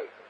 cases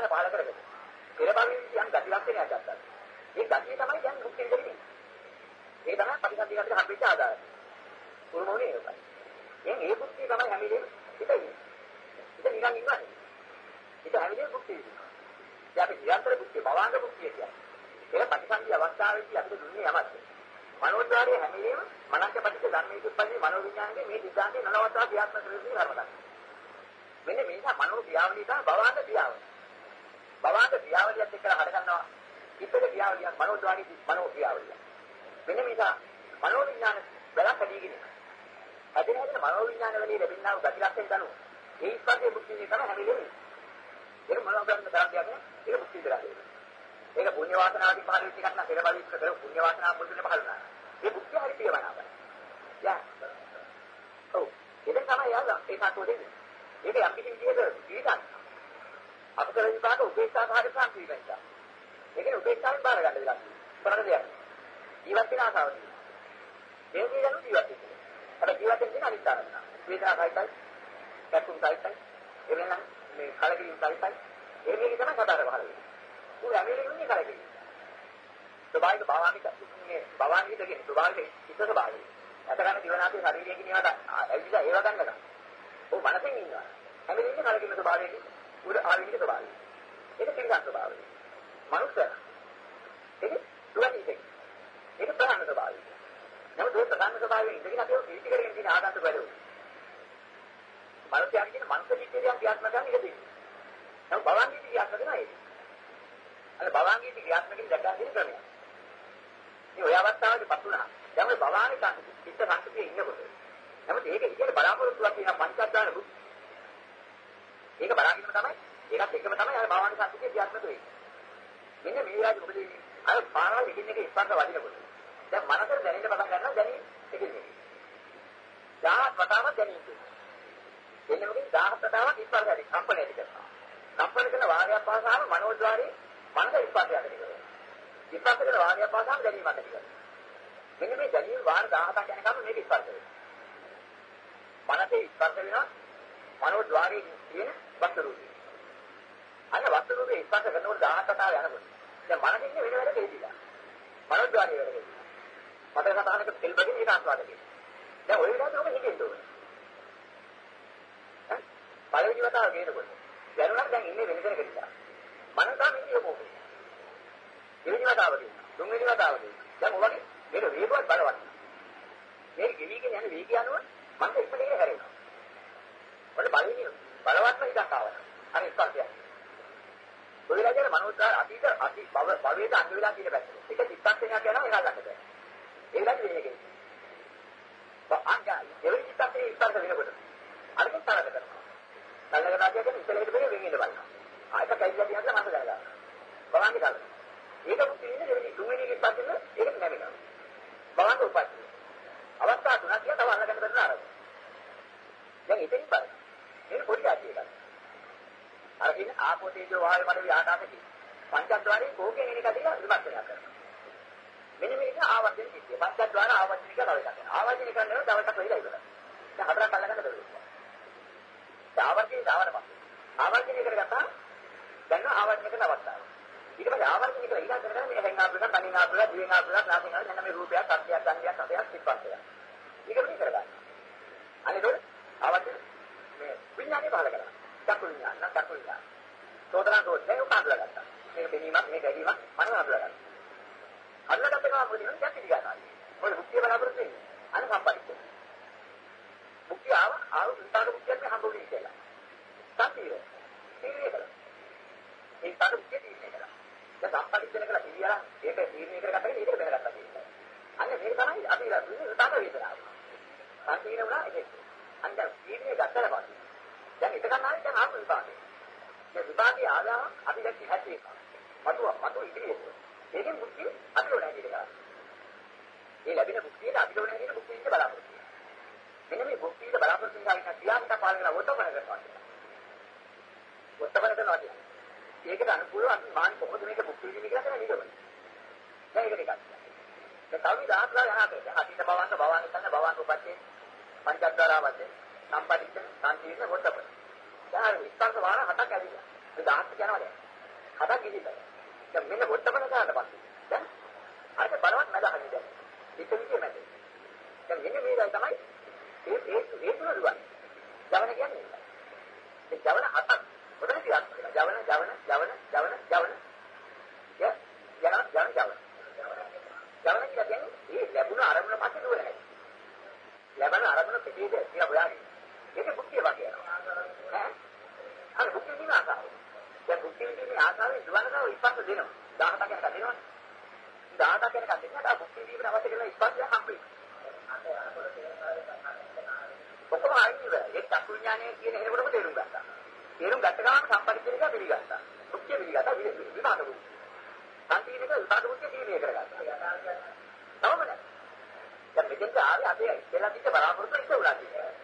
දැන් මනෝවිඥාන පහල කරගෙන පෙර භවයේ යම් ගති ලක්ෂණයක් ගත්තා. ඒ ගතිය තමයි දැන් මුක්ති විඳින්නේ. ඒ තමයි පරිසන්දිකට හම්බෙච්ච ආදායම. උරුමෝනේ ඒකයි. දැන් ඒ මුක්තිය තමයි හැම වෙලේම හිතන්නේ. හිත නිකන් ඉන්නවනේ. හිත හැම වෙලේම මුක්ති විඳිනවා. දැන් අපි නිරන්තර මුක්තිය භවාංග මුක්තිය කියන්නේ. ඒක ප්‍රතිසන්දි අවස්ථාවේදී අපිට දුන්නේ යමක්. මනෝද්වාරයේ හැම වෙලේම මනස පිටික ධර්මයේ උත්පත්ති මනෝවිඥානයේ මේ සිද්ධාන්තේ නලවත්තා ක්‍රියාත්මක කරන්නේ ධර්මයක්. මෙන්න මේ නිසා මනෝ ක්‍රියාවලිය තමයි භවාංග ක්‍රියාවලිය. භවාංග ක්‍රියාවලියත් එක්ක හට ගන්නවා ඉතල ක්‍රියාවලියක් මනෝද්වාරී මනෝ ක්‍රියාවලිය. මෙන්න මේ නිසා මනෝවිඥාන බලක් ඇදීගෙන. අදිනහදින මනෝවිඥාන වලින් ලැබෙනා වූ ගති ලක්ෂණ දනු. ඒ ස්පර්ශයේ මුක්තිය තමයි හැම වෙලේම. ඒක මනෝ ගන්න තරම් දෙයක් නේ. ඒක මුක්තිය කරන්නේ. ඒක පුණ්‍ය වාසනාවකින් පහළ වෙච්ච එකක් නෑ. පෙර බලීත් කර පුණ්‍ය වාසනාව මුලින්ම පහළ වුණා. ඒ මුක්තිය හරි පියවනාපයි. යා. ඔව්. ඒක තමයි යාලා ඒ සාකෝ දෙන්නේ. ඒක යම් කිසි විදිහක ජීවිතයක්. අපතර විපාක උපේක්ෂා සාධක සම්පීඩනය. ඒකනේ උපේක්ෂාවෙන් බාර ගන්න වෙලා කරන දෙයක්. ජීවත් වෙන ආසාව තියෙනවා. ඒ දේ ගැන ජීවත් වෙන්න. අර ජීවත් වෙන්න අනිත් කාරණා. වේදනා සහිතයි, කැපුම් සහිතයි, එවෙනම් මේ කලකිරීම සහිතයි. ඒ මේක තමයි කතාර පහළ වෙන්නේ. උන් ඇමෙලින්නේ කලකිරීම. ස්වභාවික භාවානික මේ භාවානික දෙකේ ස්වභාවික ඉස්ස ස්වභාවය. අතගන්න දිවනාගේ ශරීරයේ කියනවාට ඇවිල්ලා ඒව ගන්නවා. ඔව් මනසෙන් ඉන්නවා. ඇමෙලින්නේ කලකිරීම ස්වභාවයකින් උඩ ආවිනික ස්වභාවය. ඒක තිරසන් ස්වභාවය. මනුස්ස ඒක දුරදීක. ඒක ප්‍රධාන ස්වභාවය. නමුත් ඒ ප්‍රධාන ස්වභාවයෙන් ඉඳගෙන අපි ඉති කරගෙන තියෙන ආගන්තුක වැඩෝ. මනුස්සයන් කියන මනස පිටිරියක් ක්‍රියාත්මක කරන එක තියෙනවා. නමුත් භවංගී ක්‍රියාත්මක නෑ ඒක. අර භවංගී ක්‍රියාත්මකෙන් දැක්කා කියන ක්‍රමය. මේ ඔය අවස්ථාවේදී පත් වුණා. දැන් ඔය භවංගී චිත්ත සංස්කෘතියේ ඉන්නකොට. නමුත් ඒක ඉතින් බලාපොරොත්තුවක් තියෙන පංචස්දාන බුද්ධ. ඒක බලාගෙනම තමයි ඒකත් එකම තමයි අර භවංගී සංස්කෘතිය ක්‍රියාත්මක වෙන්නේ. මෙන්න මේ විදිහට මොකද වෙන්නේ? අර පාරවල් එකින් එක ස්පර්ශ වදිනකොට. දැන් මනසට දැනෙන්න පටන් ගන්නවා දැනීම එකින් එක. 1000 වතාවක් දැනෙන්නේ. එන්නේ මොකද 1000 වතාවක් ස්පර්ශ ඇති කම්පන ඇති කරනවා. කම්පන කරන වාරයක් පාසාම මනෝද්වාරේ මනස ස්පර්ශය ඇති කරනවා. ස්පර්ශ කරන වාරයක් පාසාම දැනීම ඇති කරනවා. මෙන්න මේ දැනීම වාර 17ක් යනකම් මේක ස්පර්ශ වෙනවා. මනසේ ස්පර්ශ වෙනවා මනෝද්වාරේ තියෙන වස්තු රූපේ. අන්න වස්තු රූපේ ස්පර්ශ කරනකොට 17 වතාව යනකොට දැන් මනසින් වෙන වැඩ කෙරෙදිලා. මනෝද්වාරය වැඩ කෙරෙදිලා. මට සතහනක තෙල් බගින් ඒක ආස්වාද කෙරේ. දැන් ওই විදිහට ඔබ හිතෙන්න ඕනේ. ඈ පළවෙනි වතාව ගේනකොට දැනුණා දැන් ඉන්නේ වෙන කෙනෙක් කියලා. මනසම ඉන්නේ මොකද? දෙවෙනි වතාව කියනවා. තුන්වෙනි වතාව කියනවා. දැන් ඔයගේ මේක වේගවත් බලවත්. මේ ගෙවිගෙන යන වේගය අනුව මම ඉස්සරහට හැරෙනවා. ඔන්න බලන්නේ බලවත්ම ඉඩකාවක්. අර ස්පර්ශය. ඔයලා කියන මනෝචාර අතීත අති බව භවයට අංග වෙලා කියන පැත්ත. ඒක චිත්තක්ෂණයක් යනවා ඒක ගන්න බෑ. ඒකයි මේකේ. අංගයි. ඒ චිත්තක්ෂණේ ස්පර්ශ වෙනකොට. අරක තරක කරනවා. තරක කරනවා කියන්නේ ඉස්සරහට බෑ වෙන්නේ බලනවා. ආයක කයිලා කියන්න මම දාලා. බලන්න කල. ඒක තියෙන්නේ දෙවෙනි තුන්වෙනි ස්පර්ශන ඒක නැවෙනවා. බලන්න උපත්. අවස්ථා තුනක් කියලා තව අල්ලගන්න බැරි නේද? දැන් ඉතින් බලන්න. මේ පොඩි අඩිය ගන්න. අර කියන ආපෝ තේජෝ වායු මඩේ ආකාශකේ පංචද්වාරයේ කෝකේ එන කතිය විමර්ශනය කරනවා. මෙන්න මේක ආවර්ජන කිව්වේ. පංචද්වාර ආවර්ජන කියලා දවසක් කරනවා. ආවර්ජන කරනවා දවසක් වෙලා ඉවරයි. දැන් හතරක් අල්ලගන්න බැරුව. ආවර්ජනේ ධාවන පස්සේ. ආවර්ජනය කරගත්තා දැන් ආවර්ජන කරන අවස්ථාව. ඊට පස්සේ ආවර්ජන කරලා ඊළඟ කරගෙන මේ හැංගා ප්‍රදා, කණිනා ප්‍රදා, දිවෙනා ප්‍රදා, නාසිකා යන මේ රූපයක්, අර්ථයක්, සංඥාවක්, අධයක්, සිප්පස්සයක්. ඊට පස්සේ කරගන්න. අනේ ඒක ආවර්ජන විඥානේ පහල කරනවා. චක්කු විඥාන නම් චක්කු විඥාන. සෝතනා දෝෂේ උපාදලා ගත්තා. මේක දෙනීමක් මේක ඇදීමක් මනස අඳුරා ගන්න. අල්ලගත්ත ගමන් මොකද වෙන්නේ? දැක්ක දිගනවා. මොකද මුක්තිය බලාපොරොත්තු වෙන්නේ? අන සම්පරිච්ඡේද. මුක්තිය ආව ආව විස්තර මුක්තියක් හම්බුනේ කියලා. සතිය. තීරණය කළා. ඒ සාර මුක්තිය තීරණය කළා. දැන් සම්පරිච්ඡේද කියලා කිව්වා ඒක තීරණය කරගත්තා ඒක බෙරගත්තා කියලා. අන්න මේක තමයි අපි තාම වේදනාව. සංකීර්ණ වුණා ඒක. අන්න තීරණය ගත්තට පස්සේ දැන් එතකන් ආවේ දැන් ආපු විපාකේ. මේ විපාකේ ආදාම අපි දැක්ක හැටි එක. මතුව මතුව ඉදිරියට. ඒකෙන් මුක්තිය අපිට ඕන හැටියට කරා. මේ ලැබෙන මුක්තියට අපිට ඕන හැටියට මුක්තියට බලාපොරොත්තු වෙනවා. මෙන්න මේ මුක්තියට බලාපොරොත්තු වෙන එක ක්‍රියාවට පාලන කරන වොත්තපන කරනවා. වොත්තපන කරනවා කියන්නේ. ඒකට අනුකූලව අපි මාන් කොහොමද මේක මුක්තිය විඳින්න කියලා තමයි නිගමනය. දැන් ඒක එකක්. දැන් තව විදාහලා යහකට අතීත භවන්ත භවන්ත කරන භවන්ත උපත්තේ පංචද්වාරා වශයෙන් සම්පටිච්ච සංකීර්ණ වොත්තපන. දැන් ස්පර්ශ වාර හතක් ඇවිල්ලා. මේ 10ක් යනවා දැන්. හතක් ඉදිරියට. දැන් මෙන්න වොත්තපන ගන්න පස්සේ. දැන් අර බලවත් මැද හරියට. ඒක විදිය මැද. දැන් මෙන්න මේකයි තමයි ඒ ඒ ඒ තුන දුවන්නේ. ජවන කියන්නේ. ඒ ජවන හතක්. මොකද කියන්නේ? ජවන ජවන ජවන ජවන ජවන. ය යන යන ජවන. ජවන කියන්නේ ඒ ලැබුණ අරමුණ පස්සේ දුවන හැටි. ලැබෙන අරමුණ පිටියේ කියලා හොයාගන්න. ඒක බුද්ධිය වගේ යනවා. ඈ? අර බුද්ධිය දින ආසාව. දැන් බුද්ධිය දින ආසාවෙන් දුවනකව ඉස්සත් දෙනවා. 17ක් යනකම් දෙනවා. 17ක් යනකම් දෙනවා. තා බුද්ධිය දින අවශ්‍ය කරන ඉස්සත් හම්බෙයි. ඔක්කොම ආන්නේ ඒක චක්කු විඥානය කියන එනකොටම තේරුම් ගත්තා. තේරුම් ගත්ත ගමන් සම්පරිච්ඡේදක පිළිගත්තා. බුද්ධිය පිළිගත්තා විපාක බුද්ධිය. සංකීර්ණක විපාක බුද්ධිය තීරණය කරගත්තා. තවම නැහැ. දැන් මෙතෙන්ට ආවේ අපේ ඉස්සෙල්ලා තිබ්බ බලාපොරොත්තු ඉස්ස උනා කියන්නේ.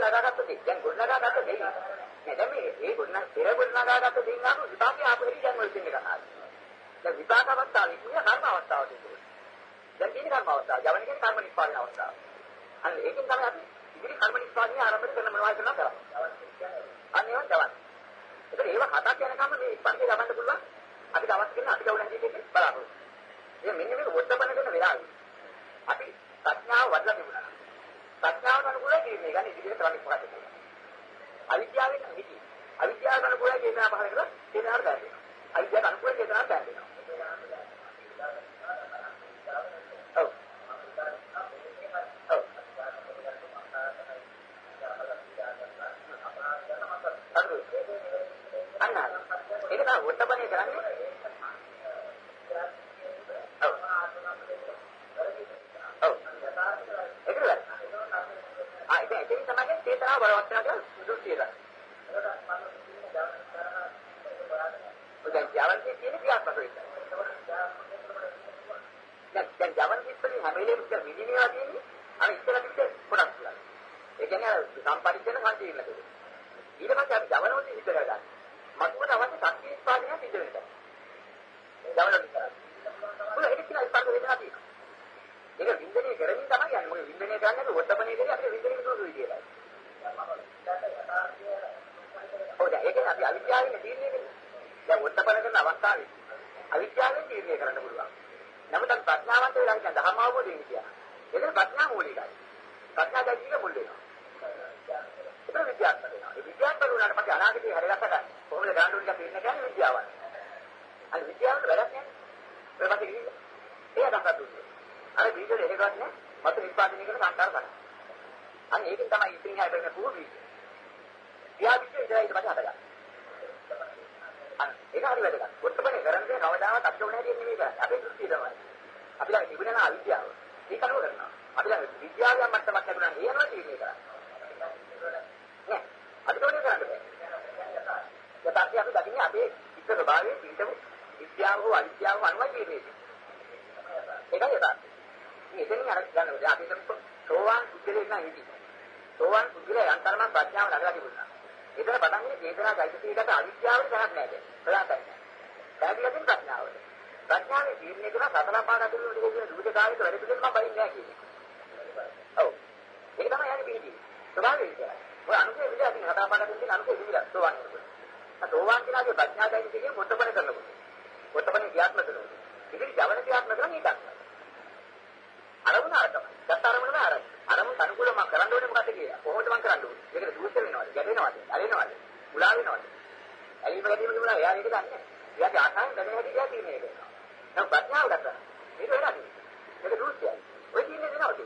ගොඩනගාගත්ත දේ. දැන් ගොඩනගාගත්ත දේ. නෑ දැන් මේ ඒ ගොඩන පෙර ගොඩනගාගත්ත දේ නම් විපාකේ ආපු හැටි දැන් වල තින්නේ කතාව. දැන් විපාක අවස්ථාවේ කියන්නේ කර්ම අවස්ථාවට තියෙනවා. දැන් තියෙන කර්ම අවස්ථාව. ජවන කියන්නේ කර්ම නිස්පාදන අවස්ථාව. අන්න ඒකෙන් තමයි අපි ඉදිරි කර්ම නිස්පාදනය ආරම්භ කරන මොනවද කරනවා කරා. අන්න ඒවා ජවන්. ඒතර ඒවා හතක් යනකම් මේ ස්පර්ශය ගමන්න පුළුවන්. අපිට අවශ්‍ය කරන අපිට උන හැටියට බලාපොරොත්තු. ඉතින් මෙන්න මේක වොත්තපන කරන වෙලාවේ අපි ප්‍රඥාව වඩලා තිබුණා. ප්‍රඥාවට අනුකූලව කියන්නේ ගන්න ඉදිරියට කරන්නේ මොකක්ද කියලා. අවිද්‍යාවෙන් හිටි. අවිද්‍යාවට අනුකූලව කියනවා පහල කරලා තේනාර ගන්න. අවිද්‍යාවට අනුකූලව තේනාර ගන්න. ඔව්. ඔව්. අන්න ඒක තමයි වොත්තපනේ කරන්නේ. ඔව්. ඔව්. ඒකද? ආ ඉතින් ඒක තමයි චේතනාව බලවත් වෙනවා කියලා දෘෂ්ටිය ගන්න. දැන් ජවන් කියන ක්‍රියාත්මක වෙන්නේ. දැන් දැන් ජවන් කිව්වනේ හැම වෙලේම ඉතින් විදිනවා කියන්නේ අර ඉස්සර තිබ්බ කොටස් කියලා. ඒ කියන්නේ අර සම්පරිච්ඡේද සංකීර්ණ දෙක. ඊට පස්සේ අපි ජවනෝදී හිත කරගන්න. මතුවට අවශ්‍ය ශක්තිය උත්පාදනය සිදු වෙනවා. ජවන විතරයි. මොකද ඒක කියන ස්පර්ශ වේදනා තියෙනවා. ඒක වින්දනය කරමින් තමයි යන්නේ. මොකද වින්දනය කරන්නේ වොත්තපනේ කරේ අපිට වින්දනය කරන විදියයි. ඔව් දැන් ඒක අපි අවිද්‍යාවෙන් තීරණය කරන්නේ. දැන් වොත්තපන කරන අවස්ථාවේ අවිද්‍යාවෙන් තීරණය කරන්න පුළුවන්. නමුත් අපි ප්‍රඥාවන්ත වෙලා ඉන්න ධර්ම අවබෝධයෙන් කියන. ඒකට ප්‍රඥා මූලිකයි. ප්‍රඥා දැකීම මුල් වෙනවා. ඒක විද්‍යාත්මක වෙනවා. ඒ විද්‍යාත්මක වුණාට පස්සේ අනාගතේ හැරගත්තට කොහොමද ගන්න ඕනේ කියලා තීරණය කරන්නේ විද්‍යාවයි. අර විද්‍යාවට වැඩක් නැහැ. ඒ පස්සේ කිව්වා. ඒක තමයි දුන්නේ. අර බීජවල එහෙවත් නෑ මත නිෂ්පාදනය කරන සංකාර කරා. අන්න ඒකෙන් තමයි ඉතින් ආයෙ වෙන පුරු බීජ. විහා බීජ ඉඳලා ඊට පස්සේ හදගන්න. අන්න ඒක හරි වැදගත්. වොත්තපනේ කරන්නේ කවදාවත් අපිට ඕන හැටියට නෙමෙයි කරන්නේ. අපේ දෘෂ්ටිය තමයි. අපි ළඟ තිබුණා අවිද්‍යාව. ඒක අනුව කරනවා. අපි ළඟ විද්‍යාවේ මට්ටමක් ලැබුණා ඒ අනුව තීරණය කරා. නෑ අපිට ඕනේ කරන්නේ. යථාර්ථය අපි දකින්නේ අපේ චිත්ත ස්වභාවයේ පිටු විද්‍යාව හෝ අවිද්‍යාව අනුව තීරණය ඒකයි යථාර්ථය. මේ එතනින් අර ගන්න ඕනේ. අපි හිතමු සෝවාන් පුද්ගලයෙක් නම් හිටියේ. සෝවාන් පුද්ගලයා යන්තරම ප්‍රඥාව නගලා තිබුණා. ඒතර පටන් ගන්නේ චේතනා চৈতසිකයට අවිද්‍යාවට තරක් නැහැ. ප්‍රලාපයි. පැහැදිලිවම ප්‍රඥාවට. ප්‍රඥාවේ තීරණය කරන සතර පාඩ දුන්නු ටික කියන දුක කාර්යයට වැඩි පිළිම මම බයින් නැහැ කියන්නේ. ඔව්. ඒක තමයි යන්නේ පිළිදි. ස්වභාවය විදියට. ඔය අනුකේ විදියට තියෙන සතර පාඩ දුන්නේ අනුකේ විදියට සෝවාන් වෙනකොට. අ සෝවාන් කියලාගේ ප්‍රඥාවයි කියන්නේ මොට්ටපණ කරනකොට. මොට්ටපණ ක්‍රියාත්මක කරනකොට. ඉතින් ජවන ක්‍රියාත්මක කරන එකක්. අරමුණ අරකම. දැන් අරමුණ නෑ අරමුණ. අරමුණ අනුකූලව මම කරන්න ඕනේ මොකද කියලා. කොහොමද මම කරන්න ඕනේ? ඒකට දුරුස්ත වෙනවද? ගැටෙනවද? ඇලෙනවද? මුලා වෙනවද? ඇලීම ගැටීම කියනවා එයා ඒක දන්නේ. එයාගේ ආසාවෙන් බැඳෙන හැටි එයා තීරණය කරනවා. දැන් ප්‍රඥාව ගත්තා. මේක වෙනවද? මේක දුරුස්තයි. ඔය තීරණය දෙනවද?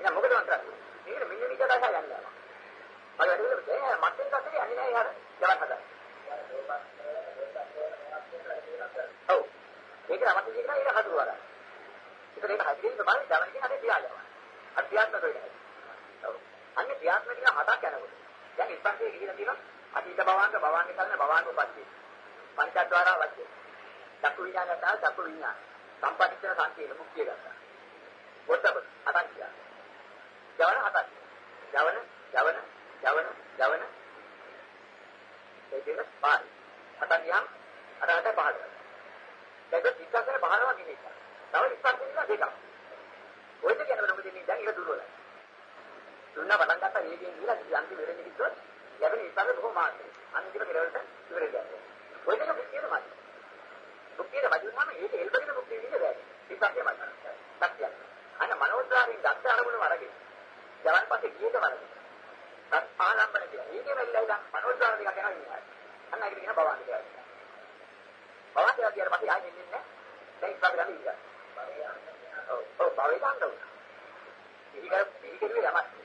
එහෙනම් මොකද මම කරන්නේ? මේක මෙන්න මේක දැකලා යන්න යනවා. මම වැඩිවෙල ඒ මත්තෙන් කන්නේ යන්නේ නෑ යාර. ජවන් හදා. ඔව්. ඒක තමයි කියන එක හදුවා. ඒක ඒක හදින් තමයි ජවන් කියන හදේ තියාගන්න. අර ක්‍රියාත්මක වෙන්නේ. ඔව්. අන්නේ ක්‍රියාත්මක කියන හතක් යනකොට. දැන් ඉස්සන්සේ කියලා තියෙනවා අතීත භවංග භවංග කරන භවංග උපස්සේ. පංචද්වාරා වච්චේ. චක්කු විඥාන සහ චක්කු විඥාන. සම්පටිච්ඡන සංකේත මුක්තිය ගත්තා. වොත්තබ හතක් කියලා. ජවන හතක්. ජවන ජවන ජවන ජවන ඒ දෙක පාරි. හතක් යම් අරකට පහළ. ඒක ඉස්සන්සේ පහළව නෙමෙයි. තව ඉස්සන්සේ දෙකක්. ඔය දෙක යනකොට මොකද වෙන්නේ? දැන් ඒක දුර්වලයි. දුන්නා පටන් ගත්තා වේගයෙන් ගිහලා යන්ති වෙරෙන්නේ කිව්වොත් යැපෙන ඉස්සල්ල බොහොම මාත්‍රි. අන්තිම කෙලවරට ඉවර ගියා. ඔය දෙක මුක්තියට මත. මුක්තියට මතුනම ඒක එල්බගෙන මුක්තිය විඳ බෑ. ඉස්සක්කේ මත. සත්‍යය. අන්න මනෝද්වාරයෙන් දක්ෂ අරමුණ වරගේ. ජවන් පස්සේ ගියේද වරගේ. සත් ආලම්බන කියලා. ඒකේ වෙල්ලා ඉඳන් මනෝද්වාර දෙකක් යනවා ඉන්නවා. අන්න ඒකට කියන බවන්ත කියලා. බවන්ත කියලා පස්සේ ආයෙ ඉන්නේ නැහැ. දැන් ඉස්සරහට ගන්න ඉන්නවා. ඔව් ඔව් භවය ගන්න උනා. ඉහිකර ඉහිකරුවේ යමක්.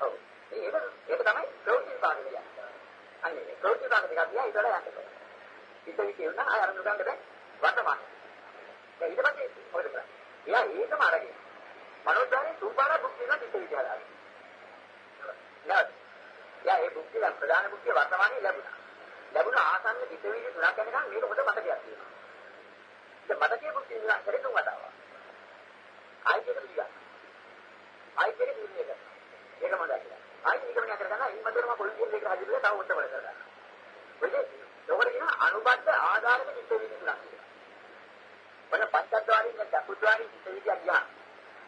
ඔව්. ඒක ඒක තමයි ප්‍රවෘත්ති විභාග කියන්නේ. අන්නේ ප්‍රවෘත්ති විභාග දෙකක් දිහා ඉතල යන්න. ඉතින් කියනවා ආය අරන් ගන්න දැන් වර්තමාන. දැන් ඊට පස්සේ මොකද කරන්නේ? එයා ඒකම අරගෙන මනෝද්වාරේ සූපාර බුද්ධිය දිට විද්‍යාලය. නේද? යා ඒ බුද්ධිය ප්‍රධාන බුද්ධිය වර්තමානයේ ලැබුණා. ලැබුණ ආසන්න දිට විද්‍ය තුනක් යනකම් මේක හොඳ මතකයක් තියෙනවා. ඒ මතකයේ බුද්ධිය නිකන් කරේ තුන් වතාවක්. ආයෙත් ඒක දිගා. ආයෙත් ඒක දින්නේ කරා. ඒක මොනවද කියලා. ආයෙත් නිගමනය කරගන්න ඉන්නතරම පොලිසියෙන් ඒක හදිලා තව උත්තර කරගන්න. ඔය ඒකට කියන අනුබද්ධ ආධාරක චිත්ත විදි තුනක් කියලා. මොන පංචද්වාරින් නැත්නම් චතුද්වාරින් චිත්ත විදියක් ගියා.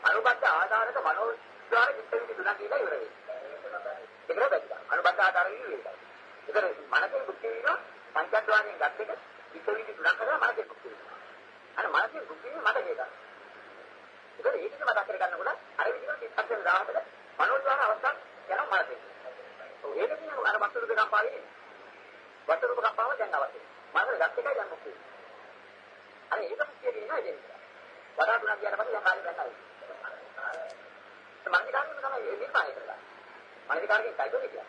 අනුබද්ධ ආධාරක මනෝද්වාර චිත්ත විදි තුනක් කියලා ඉවර වෙනවා. ඒක බැලුවා. අනුබද්ධ ආධාරක ඉවරයි. ඒතර මනසේ බුද්ධි විදින පංචද්වාරින් ගත් එක චිත්ත විදි තුනක් කරලා මනසේ බුද්ධි විදිනවා. අර මනසේ බුද්ධි මතකේ ගන්න. ඒකද ඒකද මතක් කරගන්නකොට අර විදිහට චිත්තයෙන් දාහතට මනෝද්වාර අවස්ථාවක් යනවා මනසේ. ඔව් ඒක කියන්නේ අර වස්තු දෙකක් පාන්නේ. වස්තු දෙකක් පාව දැන් අවශ්‍යයි. මනසේ ගත් එකයි දැන් මුක්තිය. අර ඒක මුක්තිය කියනවා ඒක. වඩා තුනක් කියන පස්සේ දැන් කාලේ දැන් ආවේ. මනිකාරකම තමයි නිර්මාණය කරලා. මනිකාරකෙන් කයිද කියන්නේ.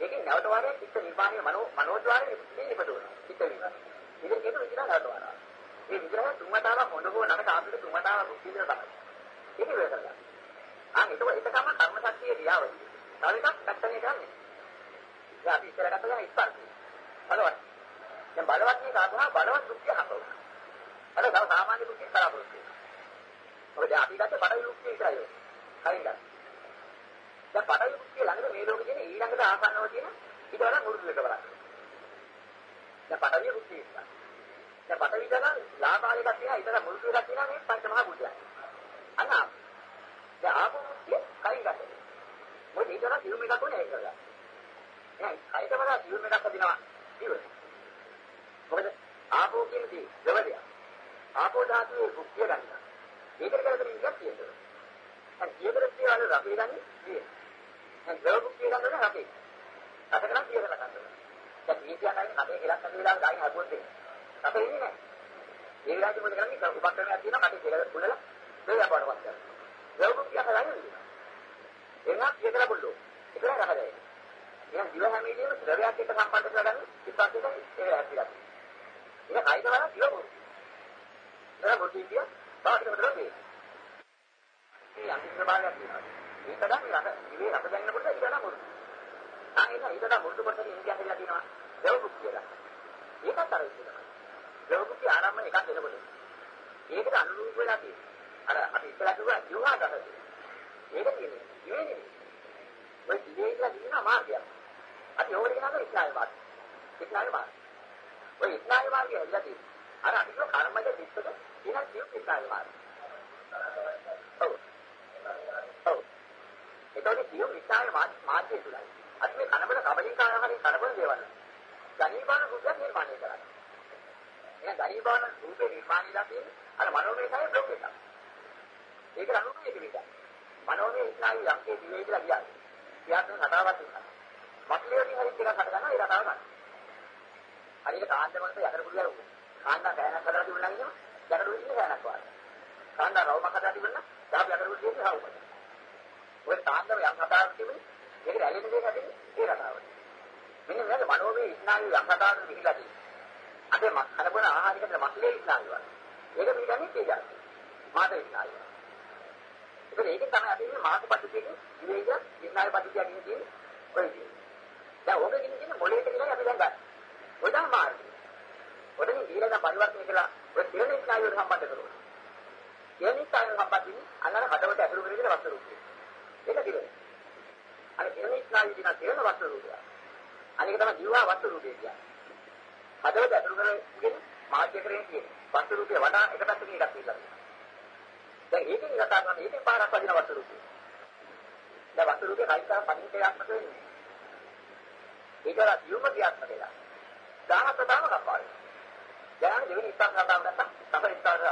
ඒකේ නැවත වාරයක් චිත්ත නිර්මාණය මනෝ මනෝද්වාරයේ නිපදවනවා. චිත්ත නිර්මාණය. ඉතින් ඒක විදිහට නැවත වාරයක්. මේ විග්‍රහය තුන් වතාවක් හොඳ හෝ නරක ආපිට තුන් වතාවක් මුක්තිය තමයි. ඒක ඉවර කරගන්න. ආ ඒක ඒක තමයි කර්ම ශක්තිය දියාවයි. තව එකක් දැක්කනේ කරන්නේ. දැන් අපි ඉස්සර ගත්ත ගමන් ස්පර්ශය. බලවත්. දැන් බලවත් මේ කාතුනා බලවත් දුක්ඛ හම්බුනා. අර තව සාමාන්‍ය දුක්ඛ බලාපොරොත්තු වෙනවා. මොකද අපි ගත්ත පඩවි දුක්ඛ විතරයි. හරිද? දැන් පඩවි දුක්ඛ ළඟට මේ ලෝකේ තියෙන ඊළඟට ආසන්නව තියෙන ඊට වඩා මුරුදු එක බලන්න. දැන් පඩවිය දුක්ඛ විතරයි. දැන් පඩවි ගන්න ලාභාලිකක් තියෙනවා ඊට වඩා මුරුදු එකක් තියෙනවා මේ පංච මහා බුද්ධයන්. අන්න දැන් ආපු දුක්ඛ කයින් ගන්න. මොකද ඊට වඩා සියුම් එකක් ඕනේ ඒක කරලා. එහෙනම් කයිට වඩා සියුම් එකක් හදිනවා. ඉවරයි. මොකද ආපෝ කියන දේ දෙවදිය. ආපෝ ධාතුවේ භුක්තිය ගන්න. ඒකට කරගෙන ඉන්නත් තියෙනවා. අර ජීවිතේ තියන රපේ ගන්නේ ඉතින්. දැන් ද්‍රව භුක්තිය ගන්නකොට රපේ. අතකනම් පියවර ගන්නවා. දැන් මේ කියන්නේ අපේ ඉලක්ක කියලා ගායි හදුවොත් දෙන්නේ. අපේ ඉන්නේ නැහැ. ඒ විලාසෙ මොකද කරන්නේ? උපක්‍රමයක් තියෙනවා කටේ කියලා කුලලා දෙයක් වඩවත් කරනවා. ද්‍රව භුක්තිය හදාගන්න. එනවා පියදලා බුල්ලෝ. ඒක රහදයි. එහෙනම් දිව හැමීදීම ද්‍රවයක් එක්ක සම්බන්ධ කරගන්න ඉස්සක්කේ ඒක හැදිලා. ඒක කයිද වල දිව බුල්. ඒක බුද්ධි කිය බාහිර ද්‍රවය. මේ අන්තිම භාගයක් තියෙනවා. ඒක තමයි රස දිවේ රස දැනෙනකොට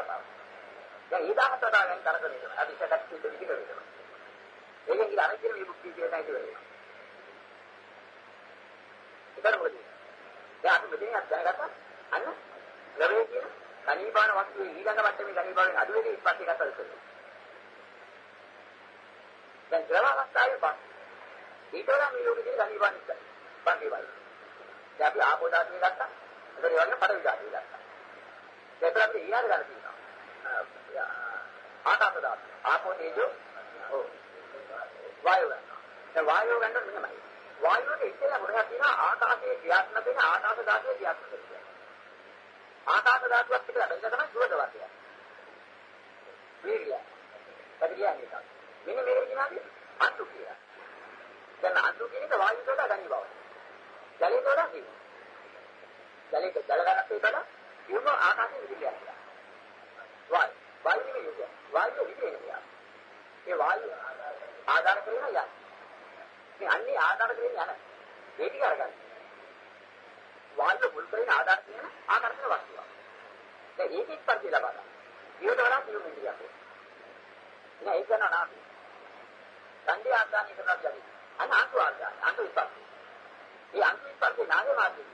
කතාව. දැන් ඒ 17 තාම ගැන කරකරන්නේ. අපි ඉස්සරහට කීප විදිහට වෙනවා. ඒකෙන් ඉතින් අනිත් දේ මේ බුද්ධි කියන එක වෙනවා. ඒකට මොකද? දැන් අපි මෙතන දැනගත්තා අන්න ග්‍රහයේ කියන කණීපාන වස්තුවේ ඊළඟ මට්ටමේ කණීපානෙන් අඩු වෙන ඉස්පස්සේ කතා කරනවා. දැන් ද්‍රව අවස්ථාවේ පස්. ඊටවලා මේ ලෝකේ තියෙන කණීපාන ඉස්සයි. පස්සේ වයි. දැන් අපි ආපෝ ධාතුවේ ගත්තා. ඒක ඒ වගේ පඩවි ධාතුවේ ගත්තා. දැන් අපිට ඊළඟ ගන්න තියෙනවා. ආකාශ ධාතුව. ආපෝ තේජෝ. ඔව්. වායුව. දැන් වායුව ගන්න මෙහෙමයි. වායුවේ ඉස්සෙල්ලා කොටසක් තියෙනවා ආකාශයේ ක්‍රියාත්මක වෙන ආකාශ ධාතුවේ ක්‍රියාත්මක වෙනවා. ආකාශ ධාතුවක් පිටලා බැලුවා තමයි සුවද වාක්‍යය. වීර්ය. පරිගියන්නේ තමයි. මෙන්න මේක කියනවාද අන්තු කියලා. දැන් අන්තු කියන එක වායු වලට ගනි බව. ජලයට වඩා කියනවා. ජලයට ජල ගන්නත් ඒකද කියුම ආකාශයේ විදිහට. වායු. වායු නෙමෙයි යුගය. වායු විදිහේ ඒ වායු ආධාර කරගෙන යන්නේ. මේ අන්නේ ආධාර කරගෙන යන. ඒ ටික අරගන්න. වායු මුල් කරගෙන ආධාර කරන ආකර්ෂණ වස්තුවක්. දැන් ඒකෙත් පරිදි ලබා ගන්න. ඊට වඩා සියුම් ඉන්ද්‍රියක්. නෑ ඒක නාම. සංදී ආදානි කරනවා කියන්නේ. අන්න අන්තු ආදාන අන්තු විපස්සක. මේ අන්තු විපස්සකේ නාගේ මාර්ගය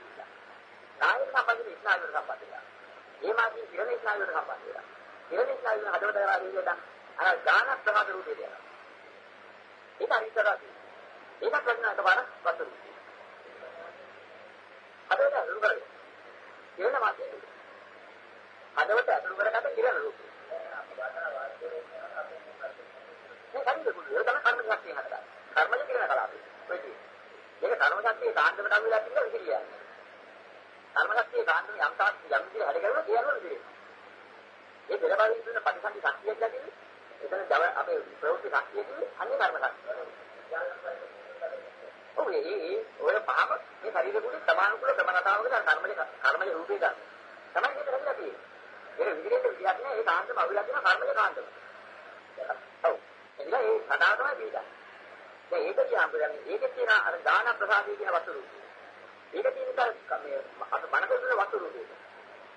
කියලා. නාගේ සම්බන්ධ ඉස්නායුවට සම්බන්ධ වෙනවා. මේ මාර්ගයේ ඉරණ ඉස්නායුවට සම්බන්ධ වෙනවා. ඉරණ ඉස්නායුව හදවත කරා විදියට අර ගාන ප්‍රමාද රූපේ දෙනවා. ඒක අරිතරයි. ඒකත් වදිනාට බාර වතුරු. හදවත අතුරු කරගෙන. ඉරණ මාර්ගය. හදවත අතුරු කරගත්ත ඉරණ රූපේ. මේ කර්ම කුලිය තමයි කර්ම ශක්තිය හදලා. කර්මජ කියන කලාපේ. ඔය කියන්නේ. මේක කර්ම ශක්තිය කාණ්ඩකට අවිලා තියෙන විදිහට. කර්ම ශක්තිය කාණ්ඩේ යම් තාක් යම් විදිහට හැද කරලා කියනවා විදිහට. ඒ පෙරබලින් තුන ප්‍රතිසන්දි ශක්තියක් ගැදෙන්නේ. එතන ජව අපේ ප්‍රවෘත්ති ශක්තිය කියන්නේ අන්නේ කර්ම ශක්තිය. ඔව් ඒ ඒ ඔය පහම මේ ශරීර කුලේ සමානුකූල ප්‍රමණතාවකට කර්මජ කර්මජ රූපේ ගන්න. තමයි මේක හැදලා තියෙන්නේ. ඒක විදිහට විදිහක් නෑ ඒ කාණ්ඩම අවිලා තියෙන කර්මජ කාණ්ඩම. ඔව්. එන්න ඒ සදා තමයි දීලා. දැන් ඒක කියන්නේ ඒකේ තියෙන අර දාන ප්‍රසාදය කියන වස්තු රූපය. ඒක තියෙන එක මේ අර මනසේ වස්තු රූපය.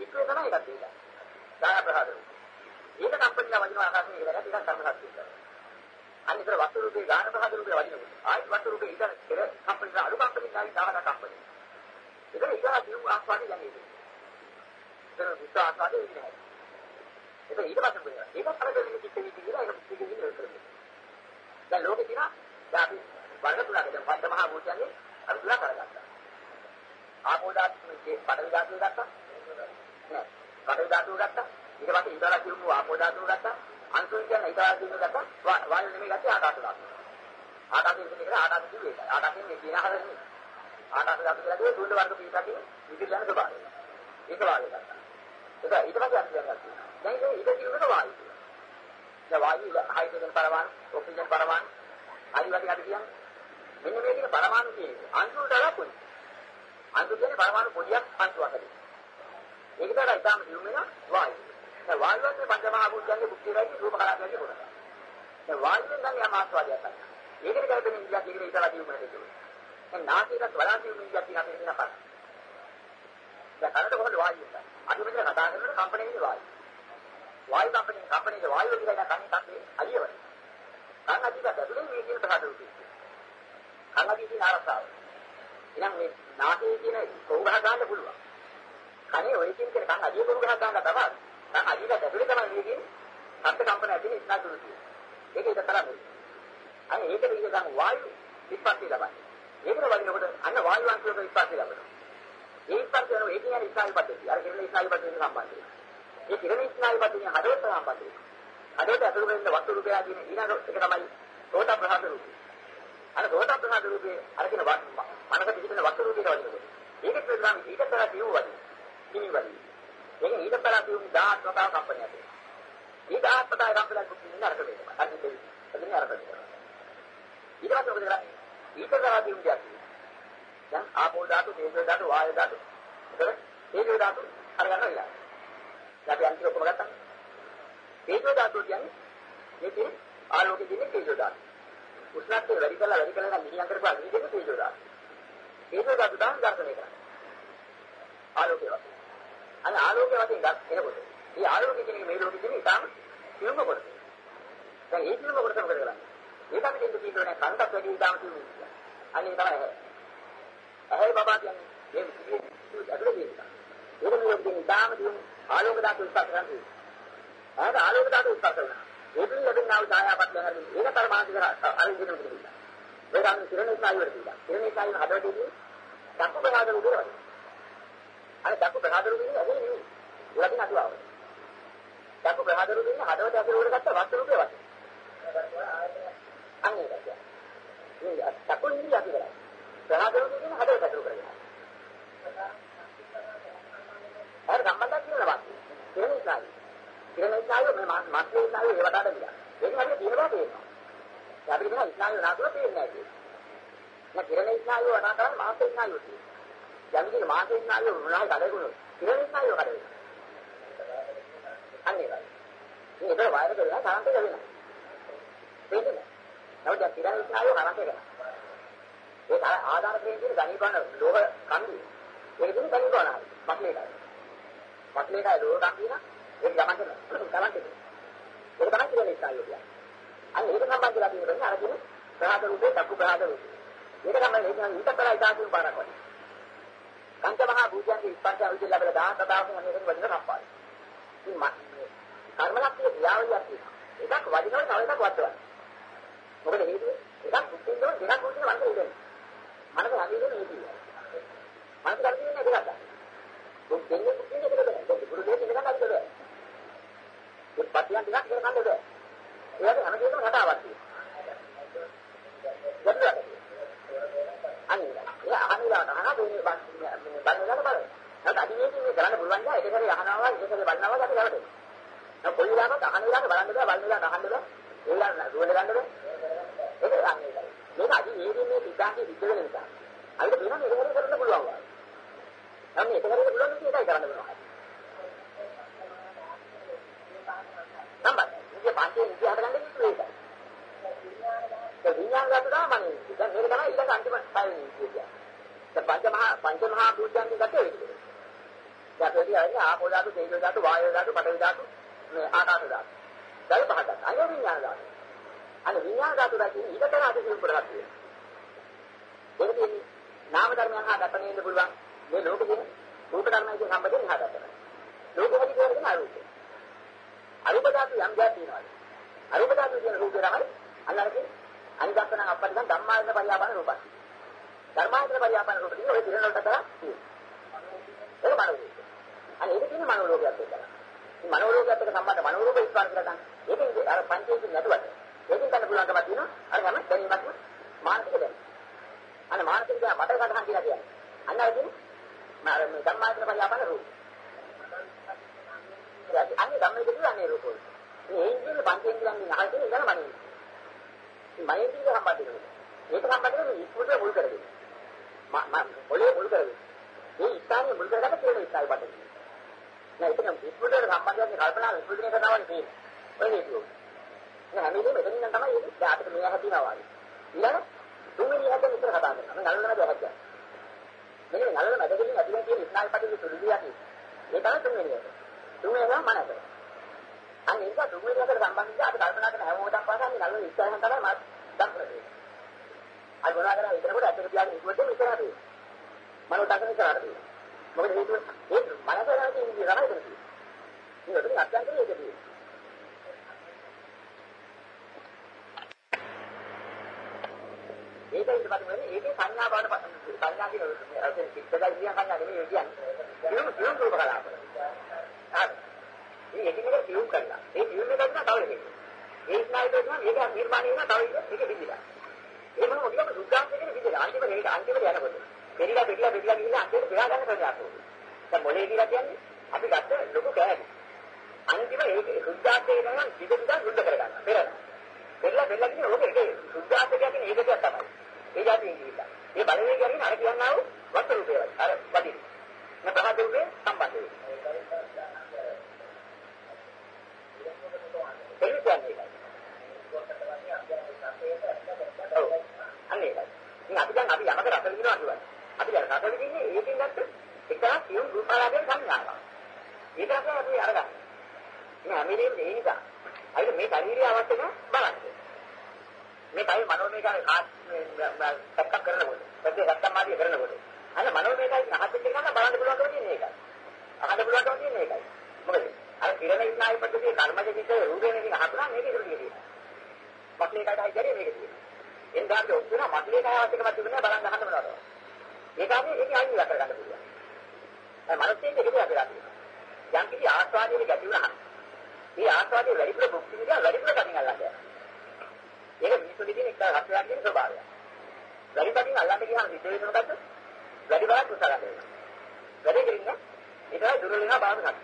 ඉක්කේ තමයි එකක් තියෙන්නේ. දාන ප්‍රසාද රූපය. ඒක කම්පනිලා වදින ආකාරයෙන් ඒක දැක්ක ටිකක් කර්ම ශක්තිය. අනිතර වස්තු රූපේ දාන ප්‍රසාද රූපේ වදිනකොට ආයි වස්තු රූපේ ඉතර පෙර කම්පනිලා අලු කම්පනිලා දාන කම්පනිය. ඒක ඉතලා දියුම් ආස්වාදේ යන්නේ. ඒක විස්ස ආස්වාදේ ඉන්නේ. ඒක ඊට පස්සේ වෙනවා. ඒක කරගෙන චිත්ත වීදි කියලා ඒක පිටින් ඉන්නේ කරන්නේ. දැන් ලෝකේ තියෙන දැන් අපි වර්ග තුනක් දැන් පංච මහා භූතයන්ගේ අපි තුනක් කරගත්තා. ආපෝ ධාතුවේ පඩවි ධාතුව ගත්තා. නෑ. පඩවි ධාතුව ගත්තා. ඊට පස්සේ ඉඳලා කියමු ආපෝ ධාතුව ගත්තා. අන්තිම කියන ඉතලා කියමු ගත්තා. වායු නෙමෙයි ගත්තේ ආකාශ ධාතුව. ආකාශයෙන් කියන්නේ ආකාශ කිව්වේ ඒකයි. ආකාශයෙන් මේ කියන හරිනේ. ආකාශ ධාතුව කියලා කිව්වේ දුන්න වර්ග පිටකේ විදිහට යන ස්වභාවය. ඒක වායය ගත්තා. ඒක ඊට පස්සේ අපි ගත්තා. දැන් ඒක ඊට කියනක වායු. දැන් වායු හයිඩ්‍රජන් පරමාණු, ඔක්සිජන් පරමාණු, හරි වගේ අපි කියන්නේ. මෙන්න මේ කියන පරමාණු කියන්නේ අංශුවට වඩා පොඩි. අංශු කියන්නේ පරමාණු පොඩියක් අංශුවක් හරි. ඒක තමයි ඉතාලම දියුම් වෙන වායු. ඒ වායුවත් මේ පංචමහා භූතයන්ගේ බුද්ධියයි රූප කලාපයන්ගේ කොටස. ඒ වායුවෙන් ගන්න යම් ආස්වාදයක් ගන්න. ඒකට ගැලපෙන ඉන්දියා කියන ඉතලා දියුම් වෙන දෙයක්. දැන් නාසයකට වඩා දියුම් ඉන්දියා කියන අපේ ඉන්න පාර. දැන් කනට කොහොමද වායුව ගන්න? අද මෙතන කතා කරනකොට කම්පණයේ වායුව. වායු කම්පණයේ කම්පණයේ වායුව කියලා කන්නේ තමයි අලියවල. කන් අදිට ඇතුලේ මේ කියන ප්‍රහාර උදේ. කන් අදිට තියෙන ආරසාව. එහෙනම් මේ නාසයේ තියෙන කෝගහ ගන්න පුළුවන්. කනේ ඔය කියන කන් අදිය කෝගහ ගන්න තමයි. කන් අදිට ඇතුලේ තමයි මේ කියන්නේ. සත්ත්ව කම්පන ඇතුලේ ඉස්නා දුරු තියෙන්නේ. ඒක ඒක තරම්. අනේ ඒකට ඉඳන් ගන්න වායු විපස්සී ලබන්නේ. ඒකට වදිනකොට අන්න වායු අංශයක විපස්සී ලබනවා. ඒ විපස්සී යනවා ඒ කියන්නේ ඉස්නායු පද්ධතිය. අර කියන්නේ ඉස්නායු පද්ධතියට සම්බන්ධයි. ඒ කිරණ ඉස්නායු පද්ධතිය හදවත සම්බන්ධයි. හදවත ඇතුළු වෙන වස්තු රූපය කියන ඊළඟ එක තමයි සෝත ප්‍රහාද රූපය. අර සෝත ප්‍රහාද රූපේ අර කියන මනස පිටින වස්තු රූපයට වදිනකොට. ඒකත් වෙනවා ඊට පෙර කියු වදින. කිනි වදින. ඒක ඊට පෙර කියු දාත් වතා කම්පනයක්. ඊට ආත්මතාවය කම්පලක් දුක් නින්න අරක වෙනවා. අන්න ඒක එදින අරක වෙනවා. ඊට පස්සේ මොකද කරන්නේ? ඊට පෙර කියු දෙයක්. දැන් ආපෝ ධාතු, තේජෝ ධාතු, වායු ධාතු. ඒතර තේජෝ ධාතු අරගන්න ඉලා. අපි අන්තිම ඔක්කොම ගත්තා. තේජෝ ධාතුව කියන්නේ මේකේ ආලෝකයේ තියෙන තේජෝ ධාතුව. උෂ්ණත්වය වැඩි කරලා වැඩි කරලා නම් මිනිහන් කරපුවා මේකේ තේජෝ ධාතුව. තේජෝ ධාතුව තමයි දර්ශනය කරන්නේ. ආලෝකය වශයෙන්. අන්න ආලෝකය වශයෙන් ගන්න එනකොට මේ ආලෝකය කියන එක මේ ලෝකෙ තියෙන ඉතාම සියුම්ම කොටස. දැන් ඒ සියුම්ම කොටස මොකද කරන්නේ? ඒක අපි දෙන්න තියෙන්නේ කන්දක් වැඩි ඉඳාම තියෙන්නේ. අනේ තමයි ඇහැ බබා කියන්නේ මේ විදිහට අදලා තියෙනවා. ඒක නෙවෙයි කියන්නේ ඉතාම දියුම් ආලෝක ධාතුව උත්සාහ කරන්නේ. ආද ආලෝක ධාතුව උත්සාහ කරනවා. ඒකෙන් ලැබෙනා වූ ඡායාපත් දැනගන්න. ඒක පරමාර්ථ කර අරින්දින දෙන්න. මේ ගන්න කිරණේ ස්නායුවට තියෙනවා. කිරණේ ස්නායුව හදවතේදී චක්කු ප්‍රහාද රූපේ වගේ. අර චක්කු ප්‍රහාද රූපේ නෙවෙයි නෙවෙයි. ඒකත් නතුව. චක්කු ප්‍රහාද රූපේ හදවත ඇතුළේ ගත්ත වස්තු රූපේ වගේ. අන්නේ ඒක. මේ චක්කු නිදි අපි කරා. ප්‍රහාද රූපේ කියන හදවත ඇතුළේ කරගෙන. අර සම්බන්ධයක් තියෙනවා. කිරණේ ස්නායුව. කිරණ ස්නායුව මේ මාත්‍රේ ස්නායුව ඒවට අඩවිලා. ඒක හරියට තියෙනවා තේරෙනවා. ඒ අපිට කියන ස්නායුව නාතුව තේරෙන්නේ නැහැ. නෑ කිරණ ස්නායුව අනාතරන් මාත්‍රේ ස්නායුව තියෙනවා. යම් කිසි මාත්‍රේ ස්නායුව මොනවායි කඩේකුණු. කිරණ ස්නායුව කඩේ. අන්නේ වයි. මේ ඒක වෛර කරලා සාන්තක වෙනවා. තේරෙන්නේ? නමුත් කිරණ ස්නායුව කරන්නේ කරනවා. ඒක ආදාන ප්‍රේමයේ ගණීපන ලෝහ කන්දු. ඒක දුන්නේ ගණීපනයි. මක්ලේකයි. මක්ලේකයි ලෝහ කන්දිනා ඒක ගමන් කරනවා. ගමන් කරනවා. ඒක තමයි කියන්නේ ඉස්සල්ලා කියන්නේ. අන්න ඒක සම්බන්ධලා තියෙනවා අර කියන ප්‍රහාද රූපේ චක්කු ප්‍රහාද රූපේ. ඒක තමයි ඒක නම් ඊට පෙර ඉතාලුන් පාරක් වගේ. පංච මහා භූතයන්ගේ ස්පර්ශය විදිහට ලැබලා දාන තදාසුන් අනේකෙන් වදින කප්පායි. ඉතින් මා කර්මලක්ෂයේ ක්‍රියාවලියක් තියෙනවා. එකක් වදිනවා තව එකක් වද්දවනවා. මොකද හේතුව? එකක් මුත්ින්දෝ දෙකක් මුත්ින්ද වන්ද ඉන්නේ. මනස හදින්නේ මේකයි. මනස හදින්නේ දෙකක්. දුක් දෙන්නේ මුත්ින්ද දෙකක්. දුරු දෙන්නේ දෙකක් හදින්නේ. උත්පත්තියක් ටිකක් ඉගෙන ගන්න බෑ. ඒකට හැම දෙයකම කතාවක් තියෙනවා. අනිත් ඒ අහනවා අහනවා මේ බලන්න බලන්න. නැත්නම් අදිනේදී මේ කරන්න පුළුවන් නෑ ඒක හරිය අහනවා ඒක හරිය බලනවා අපි කරන්නේ. දැන් කොයි වෙලාවකත් අහන වෙලාවට බලන්න බෑ බලන්න වෙලාවට අහන්න බෑ. ඒලා දුවල ගන්න බෑ. ඒක යන්නේ. මේක අදිනේදී මේ සිද්ධාන්තයේ විද්ද වෙන නිසා. අපිට වෙන මේක හරිය කරන්න පුළුවන්. නම් මේක හරිය පුළුවන් මේකයි කරන්න පුළුවන්. සම්බන්ධයි. ඉතින් පංචේ ඉති හදගන්න කිව්වේ ඒකයි. ඒ විඥාන ගත තමයි. දැන් මේක තමයි ඊළඟ අන්තිම පළවෙනි කියන්නේ. දැන් පංච මහා පංච මහා භූතයන්ගේ ගතේ ඒක. දැන් අපි කියන්නේ ආපෝ ධාතු, තේජෝ ධාතු, වායෝ ධාතු, පඨවි ධාතු, මේ ආකාශ ධාතු. දැන් පහක්. අනේ විඥාන ධාතු. අනේ විඥාන ධාතු දැකින් ඊටතර අධික උපරහත් වෙනවා. ඒක තියෙන්නේ නාම ධර්මයන් හා දපණේ ඉන්න පුළුවන්. මේ ලෝකෙදී රූප ධර්මයන්ගේ සම්බන්ධයෙන් හා දපන. ලෝකෙදී කියන අරූපේ. අරූප ධාතු යම් දෙයක් තියෙනවා. අරූප ධාතු කියන රූපේ තමයි අල්ලන්නේ අනිදස්සන අපරිදන් ධම්මායන පරියාපන රූපයි. ධර්මායන පරියාපන රූප කියන්නේ ඔය දින වලට කරා ඒක මනෝරූපය. අනේ ඒක කියන්නේ මනෝරූපයක් කියලා. මේ මනෝරූපයත් එක්ක සම්බන්ධ මනෝරූප ස්පර්ශ කරලා ගන්න. ඒකෙන් අර පංචේන්ද්‍රිය නැතුවට ඒකෙන් ගන්න පුළුවන්කමක් තියෙනවා. අර හැම දැනීමක්ම මානසික දැනීම. අනේ මානසික දැන මට සඳහන් කියලා කියන්නේ. අන්න අර කියන්නේ මම ධම්මායන පරියාපන රූප. අන්නේ ධම්මයේ කියන්නේ රූපය. මේ ඉන්ද්‍රිය පංචේන්ද්‍රයන්ගෙන් අහල් තියෙන ඉඳලා මනින්. මේ මනින්ද්‍රිය සම්බන්ධ වෙනවා. ඒක සම්බන්ධව මේ ඉස්මුදේ මුල් කරගෙන. මම මොලේ මුල් කරගෙන. මේ ස්ථානයේ මුල් කරගන්න කියලා ඉස්සයි බඩේ. නෑ ඒක නම් ඉස්මුදේ සම්බන්ධයෙන් කල්පනා විශ්ලේෂණය කරනවා නේ. ඔය හේතුව. නෑ හැමදේම මෙතනින් නම් තමයි ඒක. දැන් අපිට මේ හැදිනවා වගේ. ඊළඟ තුන්වෙනි හැදෙන විතර කතා කරනවා. මම නල්ලම දැක්කා. මෙන්න නල්ලම මැදකින් අදින කියන ස්නායු පදින සුළුලියක්. ඒ තමයි තුන්වෙනි එක. තුන්වෙනි එක මනස. අන්න ඒක තුන්වෙනි එකට සම්බන්ධව අපි කල්පනා කරන හැමෝටම පාසන්නේ නල්ලම ඉස්සරහම තමයි මම දක්වන්නේ. අය මොනවා කරා විතරකට ඇත්තට තියාගෙන ඉක්මනට මෙතන හරි. මනෝ දකින්න කරාට. මොකද හේතුව ඒ මනස යන කේ ඉන්නේ තමයි කරන්නේ. ඉතින් අත්‍යන්තයේ ඒකදී. ඒක ඊට පස්සේ මොකද ඒකේ සංඥා බවට සංඥා කියන අර චිත්තයි කියන සංඥා නෙමෙයි කියන්නේ. සියුම් සියුම් රූප කලාප. හරි. මේ එකිනෙක සියුම් කරලා. ඒ සියුම් එක ගන්න තව එකක්. ඒ ස්නායුවේ තමයි මේක නිර්මාණය වෙන තව එකක් ඒක විදිහට. ඒ මොන මොකද සුද්ධාන්තයේ විදිහට අන්තිම මේක අන්තිමට යනකොට. පෙරිලා පෙරිලා පෙරිලා ගිහිල්ලා අන්තිමට පෙරා ගන්න ප්‍රයත්නයක්. දැන් මොලේ කියලා කියන්නේ අපි ගත්ත ලොකු කෑලි. අන්තිම ඒක සුද්ධාන්තයේ නම් විද විද සුද්ධ කරගන්න. පෙරලා. පෙරලා පෙරලා කියන්නේ ඕක ඒකේ සුද්ධාන්තය කියන්නේ ඒකක් තමයි. ඒ જાතියෙන් කිව්වා. මේ බලවේගය කියන්නේ අර කියන්නා වූ වස්තු රූපය වගේ. අර වදින. මේ ප්‍රහද රූපේ සම්බන්ධ වෙයි. ඒක කියන්නේ. ඔව්. අන්න ඒකයි. ඉතින් අපි දැන් අපි යමක රස විඳිනවා කියවනේ. අපි දැන් රස විඳින්නේ ඒකෙන් ගත්ත එක සියුම් රූපාලාපයෙන් සංඥාවක්. ඒක රස අපි අරගන්න. මේ හැමදේම ඒ නිසා. අයිද මේ ශරීරය අවශ්‍ය නැහැ බලන්න. මේ කයි මනෝමයකාරේ කාත් සක්ක කරනකොට සත්‍ය සක්කමාදී කරනකොට අන්න මනෝමයකාරේ අහත් දෙක ගන්න බලන්න පුළුවන්කම තියෙන එකයි. අහන්න පුළුවන්කම තියෙන එකයි. මොකද අර කිරණ ස්නායු පද්ධතියේ කර්මජ කිත රූපයෙන් ඉතින් අහතුනා මේක ඉතුරු තියෙනවා. මක්ලේ කයයි හරි මේක තියෙනවා. එන්දාට ඔක්කොම මක්ලේ කය අවශ්‍යකම තිබුණා බලන්න ගන්න මොනවද? ඒක අපි ඒක අයින් ඉලා කරගන්න පුළුවන්. අර මනසෙන් දෙකක් අපිට තියෙනවා. යම් කිසි ආස්වාදයක ගැටි වුණා. මේ ආස්වාදයේ වැඩිපුර භුක්ති විඳලා වැඩිපුර කටින් අල්ලන්න. ඒක මිනිස්සුගේ තියෙන එක හතරක් කියන ස්වභාවය. වැඩි කටින් අල්ලන්න ගියාම සිද්ධ වෙන මොකද්ද? වැඩි බලක් උසාරන්න වෙනවා. වැඩි කරින්න ඒක දුර වෙනවා බාහිර කටි.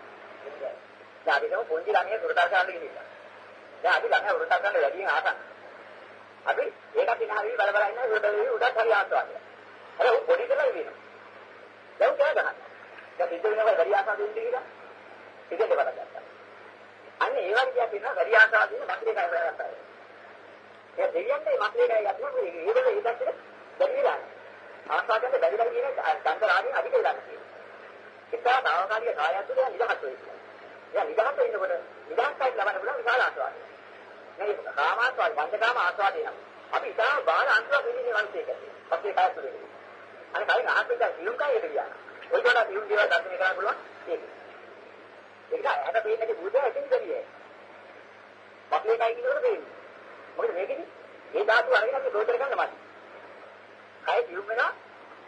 දැන් අපි තමයි පොන්ජි ළමයේ දුරතාව ගන්න ගිහිල්ලා. දැන් අපි ළමයා දුරතාව ගන්න වැඩියෙන් ආසන්න. අපි ඒකත් ඉන්න හරිය බල බල ඉන්න උඩ උඩට හරි ආස්වාදය. අර උ පොඩි කරලා ඉන්නවා. දැන් කෑ ගහන්න. දැන් සිද්ධ වෙනවා වැඩි ආසාවෙන් ඉන්න කියලා. ඉතින් දෙවරක් ගත්තා. අන්න ඒ වගේ දෙයක් වෙනවා වැඩි ආසාවෙන් මතේ කය කරගත්තා. ඒ දෙවියන්ගේ මතේ කය ගත්තා ඒක ඒකද ඒකත් බැරිලා. ආසාවෙන් බැරිලා කියන සංකරාදී අධික ඉලක්කය. ඒක තාවකාලික කායයත් තුළ නිදහස් වෙයි. එයා නිදහස් වෙනකොට නිදහස්කයි ලබන්න පුළුවන් විශාල ආස්වාදයක්. මේ කාමාස්වාද පංචකාම ආස්වාදේ නම් අපි ඉතාල බාහිර අන්තර පිළිගන්නේ වන්සේක. අපේ කාය තුළේ. අනිත් කයි අහකට සියුම් කයකට ගියා. ඔය කොට සියුම් දේවල් දර්ශනය කරන්න පුළුවන් ඒක. ඒක ඇහැට පේන්නේ බුදු ඇතින් දෙවිය. අපේ කයි කියනකොට පේන්නේ. මොකද මේකෙදි මේ ධාතු අරගෙන අපි දෝතර ගන්න මත. කය සියුම් වෙනවා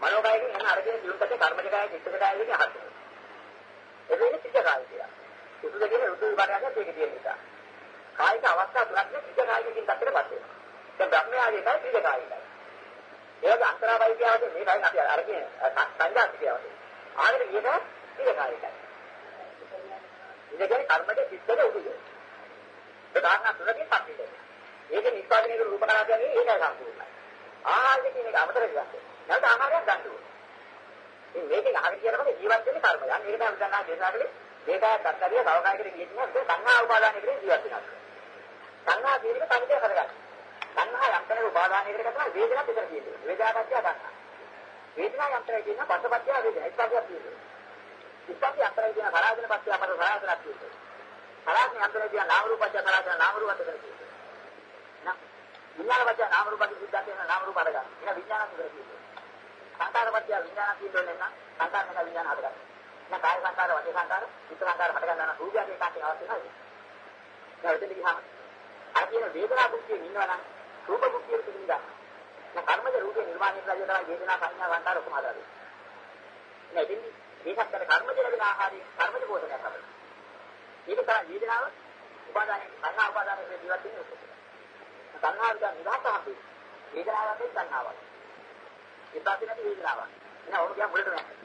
මනෝ කයකින් එන අරගෙන සියුම් කතේ කර්මජ කය චිත්තජ කය කියන අහත. ඒ වෙන්නේ චිත්ත කය කියලා. සුදු දෙකේ රුධිර විභාගයක් ඒක තියෙන නිසා. කායික අවස්ථා තුනක් නේ චිත්ත කායිකකින් පැත්තටපත් වෙනවා. දැන් බ්‍රහ්මයාගේ කයි ත්‍රිජ කායිකයි. ඒ වගේ අන්තරාවයිකියාවද මේ කයින් අපි අර කියන සංජාතිකියාවද. ආගෙන කියන ත්‍රිජ කායිකයි. ඉතින් කර්මජ චිත්තද උදුද. ඒ කාරණා තුනකින් පස්සේ. ඒක නිස්පාදනය කරු රූප කලාව කියන්නේ ඒකයි සම්පූර්ණයි. ආහාරය කියන එක අමතර කරගන්න. නැත්නම් ආහාරයක් ගන්න ඕනේ. ඉතින් මේකෙන් අහගෙන කියනකොට ජීවත් වෙන්නේ කර්මය. අන්න ඒක තමයි අපි දන්නා දේශනා කලේ මේකත් අත්හැරිය සවකායකට ගියේ නැහැ ඒක සංහා උපාදානය කරේ ජීවත් වෙනවා. සංහා කියන එක තමයි කරගන්න. සංහා යම්තර උපාදානය කරේ තමයි වේදනාවක් විතර කියන්නේ. වේදනාපත්‍ය සංහා. වේදනා යම්තරයි කියන පස්සපත්‍ය වේදනා එක්පාදියක් තියෙනවා. ඉස්සප්පි යම්තරයි කියන සරාජන පත්‍ය අපර සරාජනක් තියෙනවා. සරාජන යම්තරයි කියන නාම රූපත්‍ය සරාජන නාම රූපත්‍ය තියෙනවා. නා විඥානපත්‍ය නාම රූපත්‍ය සිද්ධාන්ත වෙන නාම රූප අඩගන්න. එන විඥානක් විතර තියෙනවා. සංකාරපත්‍ය විඥානක් තියෙන්නේ නැත්නම් සංකාරක විඥාන අඩගන්න. නැත්නම් කාය සංකාර වචේ සංකාර චිත්ත සංකාර හට ගන්නා රූපයක එකක් අවශ්‍ය නැහැ. දැන් එතන ගියාම අර කියන වේදනා භුක්තියේ ඉන්නවා නම් රූප භුක්තියේ තිබුණා. දැන් කර්මජ රූපේ නිර්මාණය කරලා තමයි වේදනා සංඥා සංකාර ඔක්කොම හදාගන්නේ. නේද? ඉතින් මේකත් අර කර්මජ ලැබෙන ආහාරي කර්මජ පෝෂණයක් තමයි. මේක තමයි වේදනාව උපාදානය සංඥා උපාදානයේ ජීවත් වෙන්නේ ඔක්කොම. සංඥා විද නිදාත හම්බෙන්නේ. වේදනාවක් සංඥාවක්. ඒ පස්සේ නැති වේදනාවක්. එහෙනම් ඕක කියන මුලට නැහැ.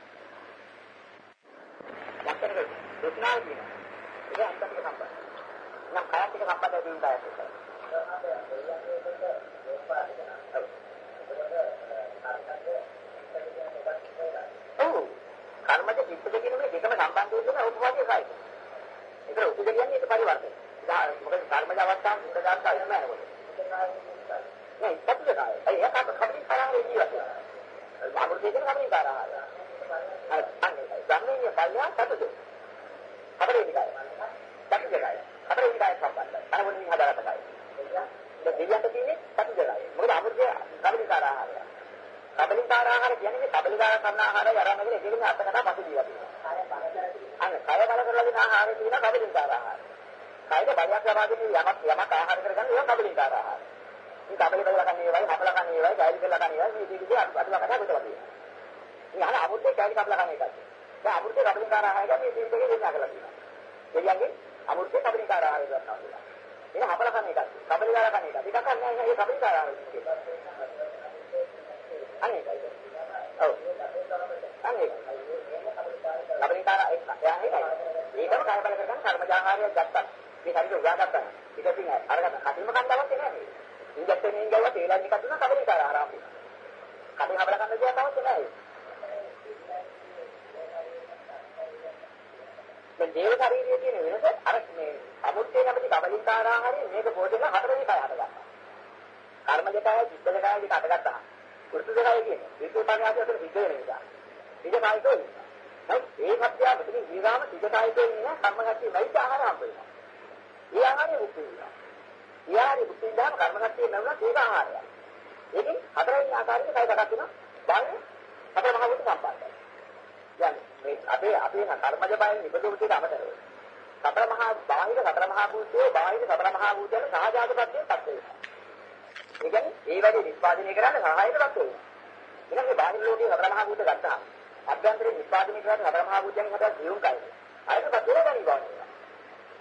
ලක්ෂණ දුක්නාව කියනවා. ඒක අන්තික සම්බන්ධය. නම් කාය ටික කපලා දෙන්න බෑට. ඔව් කර්මද චිත්තද කියන මේ දෙකම සම්බන්ධ වෙනවා උපවාදයේ කායය. ඒක උපද කියන්නේ ඒක පරිවර්තනය. මොකද කර්මද අවස්ථාව සුද්ධදාත් කායය නෑ මොකද. නෑ සත්‍ය කායය. ඒ එකකට කපටි කරන්නේ ජීවත් වෙනවා. බාබුල් කියන කමෙන් කරා. අන්න ගන්නේ පල්ලා සතුටු. අපරේ විකාරය. සතුටු කායය. අපේ විකාය සම්බන්ධයි. අර මොනින් හදාගත්ත කායය. දැන් දෙවියන්ට තියෙන්නේ සතුටුයි. මොකද අමෘතයේ කපින් කරාහාරය. කබලිකාර ආහාර කියන්නේ කබලිකාර කරන ආහාරය අරගෙන එකකින් අතකට පසු ජීවත් වෙනවා. අන්න කය බල කරලා දෙන ආහාරය කියන කබලිකාර ආහාර. කයද බලයක් ලබා දෙන්නේ යමක් යමක් ආහාර කරගන්න ඒක කබලිකාර ආහාර. මේ කබලි බල කන්නේ වයි, හපල කන්නේ වයි, ගාලි කරලා කන්නේ වයි මේ දෙකේ අතුලකට බෙදලා තියෙනවා. මේ අහන අමුත්තේ ගාලි කපලා කන්නේ එකක්. දැන් අමුත්තේ කබලිකාර ආහාරය මේ දෙකේ දෙන්නා කරලා තියෙනවා. එළියන්ගේ අමුත්තේ කබලිකාර ආහාරය ගන්නවා. ඒක හපල කන්නේ එකක්. කබලිකාර කන්නේ එකක්. එකක් නැහැ ඒක කබලිකාර ආහාරය. අනේකයි. ඔව්. අනේකයි. කබලිකාර එයා ඒකයි. ඒකම කාය බල කරගන්න කර්මජාහාරයක් ගත්තා. මේ ශරීරය උදාගත්තා. ඊට පස්සේ අරගත්ත කටින්ම කන්දවක් නෑ. ඉන්ජෙක්ෂන් එකෙන් ගාව තේලන් එකක් දුන්නා කබලිකාර ආහාරය. කටින් හබල කන්න දෙයක් තවත් නෑ. මේ දේව ශරීරයේ තියෙන වෙනස අර මේ අමුත්තේ නැමැති කබලිකාර ආහාරය මේක පොඩ්ඩක් හතරවෙනි කය හදගන්නවා. කර්මජ කය, චිත්තජ කය දෙක හදගත්තා. වෘත්තිකය කියන්නේ විද්‍යාපාණි ආදී අතර සිද්ධ වෙන නිසා. විද්‍යාකායිකෝ නමුත් ඒ මැදියා මෙතන ජීවාම විද්‍යාකායිකෝ ඉන්න කර්මගතිය වෛද්‍ය ආහාර හම්බ වෙනවා. ඒ ආහාරය මුක්ති වෙනවා. ඒ ආහාරය මුක්ති වෙනාම කර්මගතිය නැවුණා ඒක ආහාරය. ඒකෙන් හතරවෙනි ආකාරයක කය සකස් වෙනවා. බලන්න හතර මහ වූ සම්බන්ධය. දැන් මේ අපේ අපේ කර්මජ බයෙන් නිබඳුට අමතරව. සතර මහා බාහිර සතර මහා භූතයේ බාහිර සතර මහා භූතයන් සහජාතපත්යෙන් පත් වෙනවා. ඒ කියන්නේ ඒ වැඩි නිෂ්පාදනය කරන්න සහායකවත් වෙනවා. එහෙනම් මේ බාහිර ලෝකයේ සතර මහා භූත ගත්තා. අභ්‍යන්තරේ නිෂ්පාදනය කරලා සතර මහා භූතයන් හදා ජීවුම් කයි. ආයතන පතේ ගනි බව.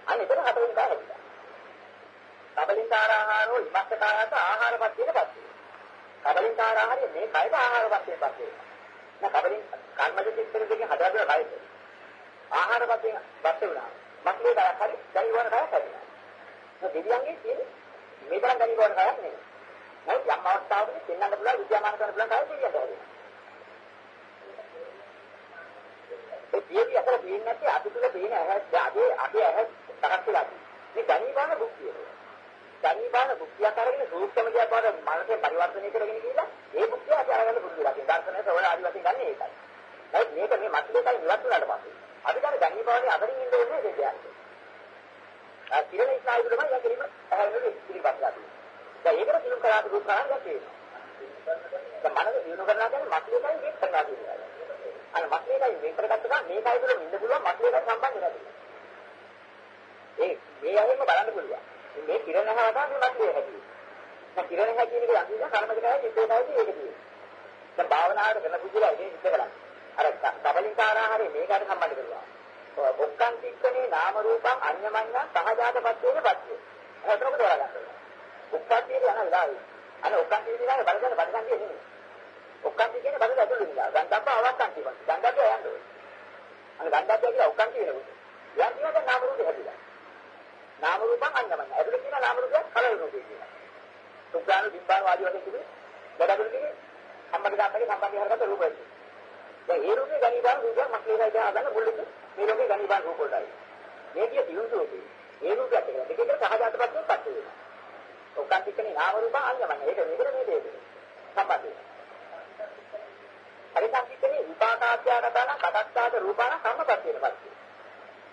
අන්න එතන හතරෙන් කා හැදිලා. කබලින්කාර ආහාරෝ ඉමස්සකාරට ආහාරපත් වෙන පස්සේ. කබලින්කාර ආහාරය මේ කයද ආහාරපත් වෙන පස්සේ. නැ කබලින් කර්මජ චිත්තර දෙකෙන් හදාගෙන කයද. ආහාරපත් වෙන පස්සේ වුණා. මක්ලේ දායක් හරි දැන් ඉවර කයක් හරි. දෙවියන්ගේ තියෙන්නේ මේ තරම් ගනි බවට කයක් නෙමෙයි. නමුත් යම් අවස්ථාවකදී පෙන්වන්න පුළුවන් විද්‍යාමාන කරන්න පුළුවන් කය දෙවියන්ට හරි. ඒ පියවි අතර පේන්නේ නැති අතු තුල පේන ඇහැ අපේ අපේ ඇහැ තරක් වෙලා මේ ගනීබාන බුක්තිය. ගනීබාන බුක්තිය කරගෙන සූක්ෂම දියා බවට මනසේ පරිවර්තනය කරගෙන ගිහිල්ලා ඒ බුක්තිය අපි අරගෙන පුරුදු වෙලා තියෙනවා. දර්ශනයේ සවල ආදි වශයෙන් ගන්න ඒකයි. නමුත් මේක මේ මතකයයි ඉවත් වුණාට පස්සේ අපි ගන්න ගනීබානේ අතරින් ඉන්න ඕනේ දෙයක්. ආ කිරණ ඉස්නායු තමයි යකිරීම ඇහැරෙන්නේ ඉතිරිපත් කරලා. දැන් ඒකට කිලුම් කරාට දුක් කරන්නේ තියෙනවා. දැන් මනස දිනු කරනවා කියන්නේ මතකයයි මේක කරනවා කියන්නේ. අර මතකයයි මේක කරගත්ත ගමන් මේකයි තුළ ඉන්න පුළුවන් මතකයයි සම්බන්ධ නැහැ. ඒ මේ අයෙම බලන්න පුළුවන්. මේ කිරණ හරහා මේ මතකය හැදී. දැන් කිරණ හැදී කියන එක යන්නේ කර්මජකයි චිත්තයයි ඒක තියෙන්නේ. දැන් භාවනාවට කරන පුදුලා ඉතින් ඉස්ස කරලා. අර කබලිකාරාහාරේ මේකට සම්බන්ධ කරලා. ඔක්කන් තික්කනේ නාම රූපං අඤ්ඤමඤ්ඤ සහජාත පත්‍යේන පත්‍ය. හතරක තෝරා ගන්නවා. ඔක්කන්තිය යන වෙලාවේ. අර ඔක්කන්තිය කියන්නේ බලගන්න බලගන්නේ නෙමෙයි. ඔක්කන්තිය කියන්නේ බලගන්න ඇතුළේ ඉඳලා. ගන්ධබ්බ අවස්ථන්තිය වගේ. ගන්ධබ්බ යන්නේ. අර ගන්ධබ්බ කියලා ඔක්කන්තිය වෙනකොට. යන් කියනද නාම රූපේ හැදිලා. නාම රූපං අඤ්ඤමඤ්ඤ. ඇතුළේ කියන නාම රූපයක් කලවි රූපේ කියනවා. සුද්ධාන බිම්බාන වාදී වගේ තිබුණේ. වැඩගුරු කිව්වේ අම්මගේ තාත්තගේ සම්බන්ධය හරකට රූපය. දැන් ඒ රූපේ ගණීබාන රූපයක් මක්ලේයි කියන හදන්න මුල්ලෙක මේ රූපේ ගණීබාන රූප වලටයි. මේ කිය දියුණුවකේ ඒ රූපයත් එක දෙකකට සහජාතපත්යෙන් පත් වෙනවා. ඔක්කාන්තිකනේ නාම රූප අංගමන. ඒක මෙතන මේ දෙක. සම්බන්ධයි. පරිසංකිතනේ විපාකාත්‍යාගතන කටත්තාද රූපාන කම්මපත් වෙන පස්සේ.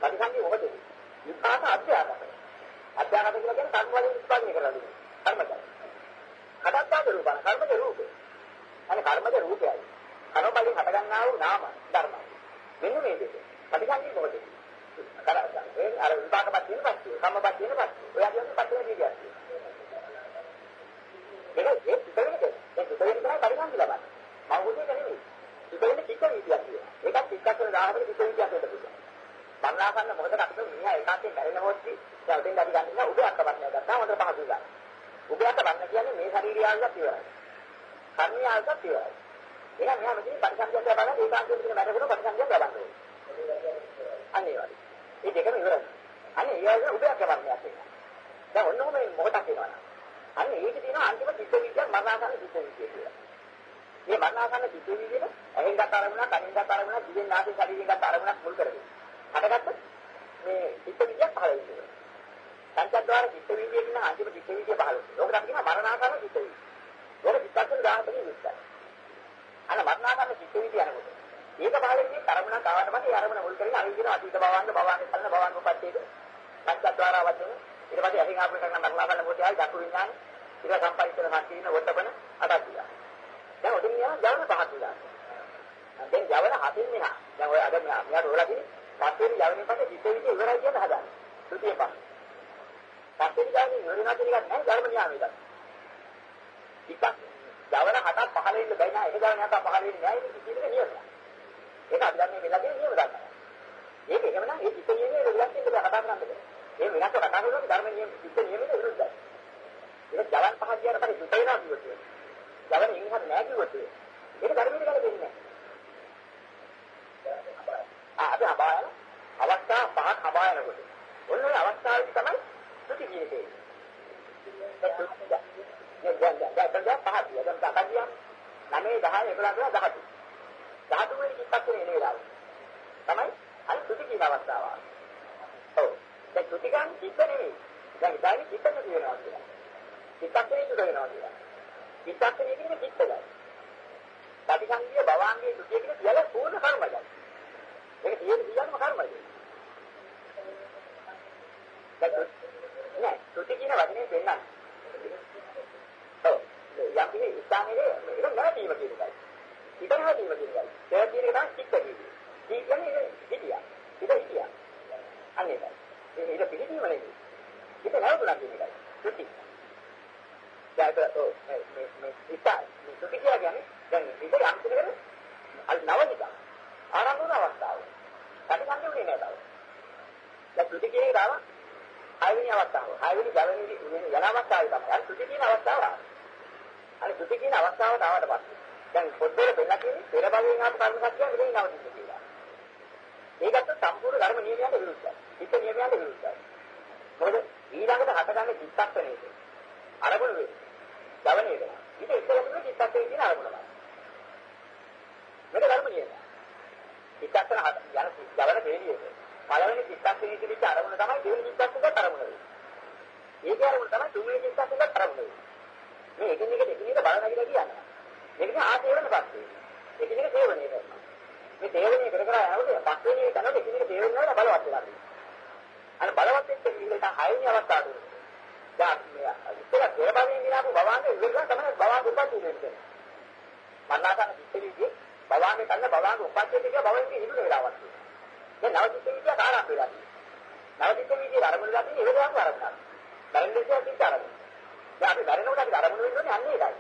පරිසංකි මොකද? විපාක අත්‍යාගත. අත්‍යාගත කියලා කියන්නේ කර්ම වලින් උත්පාදනය කරලා දෙන්නේ. කර්මජ. කටත්තාද රූපාන කර්මජ රූපේ. අනේ කර්මජ රූපයයි. කර්ම වලින් හටගන්නා වූ නාම ධර්ම. මෙන්න මේ දෙක. පරිසංකි මොකද? කරා අර විපාකපත් වෙන පස්සේ කම්මපත් වෙන පස්සේ ඔය කියන්නේ පත් වෙන විදියට. ඒක ඒ පිටවෙන්නේ. ඒ පිටවෙන්නේ තමයි පරිණාමය ලබන්නේ. මම උදේක නෙමෙයි. පිටවෙන්නේ පිට විදියක් කියනවා. ඒකත් පිටක් කරන දාහකට පිට විදියක් වෙන්න පුළුවන්. මරණාසන්න මොකද අපිට මිනිහා ඒකාන්තයෙන් බැරෙන හොත්ටි දැන් උදෙන් අපි ගන්න උදේ අක්කවන්නේ ගත්තා හොඳට පහසුයි ගන්න. උදේ අක්කවන්න කියන්නේ මේ ශරීරය ආල්ලක් ඉවරයි. කර්මය ආල්ලක් ඉවරයි. එහෙනම් මෙහා මෙතන පරිසංජය බලන ඒකාන්තයෙන් කියන වැඩකට පරිසංජය ලබන්න ඕනේ. අනේ වගේ. මේ දෙකම ඉවරයි. අනේ ඒ වගේ උදේ අක්කවන්නේ අපේ. දැන් ඔන්නෝම මොකටද කියනවා. අන්න ඒක තියෙනවා අන්තිම චිත්ත විද්‍යාව මරණාසන්න චිත්ත විද්‍යාව කියලා. මේ මරණාසන්න චිත්ත වීදියේ ඇහෙන් ගන්න අරමුණ, කනින් ගන්න අරමුණ, දිවෙන් නාසයෙන් ශරීරයෙන් ගන්න අරමුණක් මුල් කරගෙන. හටගත්ත මේ චිත්ත වීදියක් පහළ වෙනවා. සංකද්වාර චිත්ත වීදියේ කියන අන්තිම චිත්ත වීදිය පහළ වෙනවා. ලෝකට අපි කියන මරණාසන්න චිත්ත වීදිය. ඒක චිත්තක්ෂණ දාහතකින් විස්තරයි. අන්න මරණාසන්න චිත්ත වීදිය යනකොට. ඒක පහළ වෙන්නේ අරමුණක් ආවට පස්සේ අරමුණ මුල් කරගෙන අනිත් දින අතීත භවංග භවංග කන්න භවංග උපත්තේද සංකද්වාර වචන ඊට පස්සේ ඇහෙන් ආපු එකක් නම් මරණාසන්න මොකද ආයි දක්ු විඥාන ඊට සම්පරිච්ඡේද මාර්ගින වටපන අටක් දිලා. දැන් ඔතන යන ජවන පහක් දිලා. දැන් ජවන හතින් මෙහා. දැන් ඔය අද මෙහාට හොරලා තියෙන්නේ පස්සේ ජවනේ පස්සේ චිත්ත වීදිය ඉවරයි කියන හදන්නේ. ද්විතීය පහ. පස්සේ ජවනේ ඉවරනා කියන එක නෑ ධර්ම න්යාමයකට. ටිකක් ජවන හතක් පහළ වෙන්න බැයි නෑ. ඒක ජවන හතක් පහළ වෙන්නේ නෑ ඒක කිසි දෙයක් නියමයි. ඒක අභිධර්මයේ වෙලාගේ නියම ගන්නවා. ඒක එහෙමනම් ඒ චිත්ත නියමයේ වෙනස් වෙන්න බෑ කතා කරන්න බෑ. ඒ වෙනස් කතා කරනකොට ධර්ම නියම චිත්ත නියමයේ විරුද්ධයි. ඒක ජවන් පහ කියන පස්සේ සුත වෙනවා කිව්වොත්. ජවන් ඉන්නහත් නෑ කිව්වොත්. ඒක ධර්මයේ ගැලපෙන්නේ නෑ. ආ අපි අපායන අවස්ථා පහක් අපායනකොට. ඔන්න ඔය අවස්ථාවේදී තමයි සුති කියන්නේ. ඒක සුති. දැන් දැන් දැන් දැන් පහ දිය. දැන් 10 දිය. 9 10 11 12 ධාතු වෙන චිත්තක්ෂණේ එන වෙලාව. තමයි අර සුති කියන අවස්ථාව. ඔව්. දැන් සුති ගන්න චිත්ත නෙවෙයි. දැන් ඉතින් චිත්ත නෙවෙයි වෙනවා කියලා. චිත්තක්ෂණේ සුද වෙනවා කියලා. චිත්තක්ෂණේ කියන්නේ චිත්තයි. පටිසංගිය භවාංගයේ සුතිය කියන සියල්ල පූර්ණ කර්මයයි. මේක තියෙන සියල්ලම කර්මයයි. නෑ සුති කියන වචනේ දෙන්නත්. ඔව්. යම් ස්ථානයේ ඒක නැවතීම කියන එකයි. ඉතින් හැදීම කියන එකයි. ඒ කියන එක තමයි චිත්ත කියන්නේ. චිත්ත කියන්නේ හිතියා. ඉත හිතියා. අන්න ඒකයි. මේ ඉත පිළිදීම නෙවෙයි. ඉත නැවතුණා කියන එකයි. සුති. දැන් ඔව් මේ මේ ඉත මේ සුති කියන්නේ දැන් ඉත යම් කෙනෙකුට අල් නවනික ආරම්භන අවස්ථාව. කටිකන්නේ නෑ තාම. දැන් සුති කියන්නේ තාම හයවෙනි අවස්ථාව. හයවෙනි ජවනි යන අවස්ථාවේ තමයි. අර සුති කියන අවස්ථාව. අර සුති කියන අවස්ථාවට ආවට පස්සේ දැන් පොඩ්ඩේ දෙන්න කියන්නේ පෙර භවයෙන් ආපු කර්ම සත්‍යය මෙතන නවතින්න කියලා. ඒකත් සම්පූර්ණ ධර්ම නියමයට විරුද්ධයි. හිත නියමයට විරුද්ධයි. මොකද ඊළඟට හටගන්නේ චිත්තක්ෂණයක. අරමුණ වේ. දවනේ වෙනවා. ඊට ඉස්සෙල්ලා චිත්තක්ෂණය කියන අරමුණයි. මේක ධර්ම නියමයි. චිත්තක්ෂණ යන දවන තේරියක. පළවෙනි චිත්තක්ෂණයේ තිබිච්ච අරමුණ තමයි දෙවෙනි චිත්තක්ෂණයට අරමුණ වෙන්නේ. ඒකේ අරමුණ තමයි තුන්වෙනි චිත්තක්ෂණයට අරමුණ වෙන්නේ. මේ එකින් එකට එකින් එක බල නැගිලා කියන්නේ. මේක ආසේවන පස්සේ. එකිනෙක සේවනය කරනවා. මේ සේවනය කර කර යනකොට පස්වෙනි එක තමයි එකිනෙක සේවනය වල බලවත් වෙලා තියෙන්නේ. අර බලවත් වෙච්ච ඉල්ලට හයවෙනි අවස්ථාවට. දැන් මේ ඉතල දෙරබවින් ගිනාපු බවාංගේ ඉවරලා තමයි බවාංග උපත් වෙන්නේ. මන්නාසන පිටිවිදී බවාංගේ කන්න බවාංග උපත් වෙන්නේ කියලා බවෙන්ගේ හිඳුන වෙලාවක් තියෙනවා. දැන් නව පිටිවිදිය කාරණා වෙලා තියෙනවා. නව පිටිවිදිය අරමුණ ගන්න ඉවරයක් අරමුණක්. බැලන්ස් එකක් අරමුණ. දැන් අපි දරනකොට අපි අරමුණ වෙන්නේ අන්නේ ඒකයි.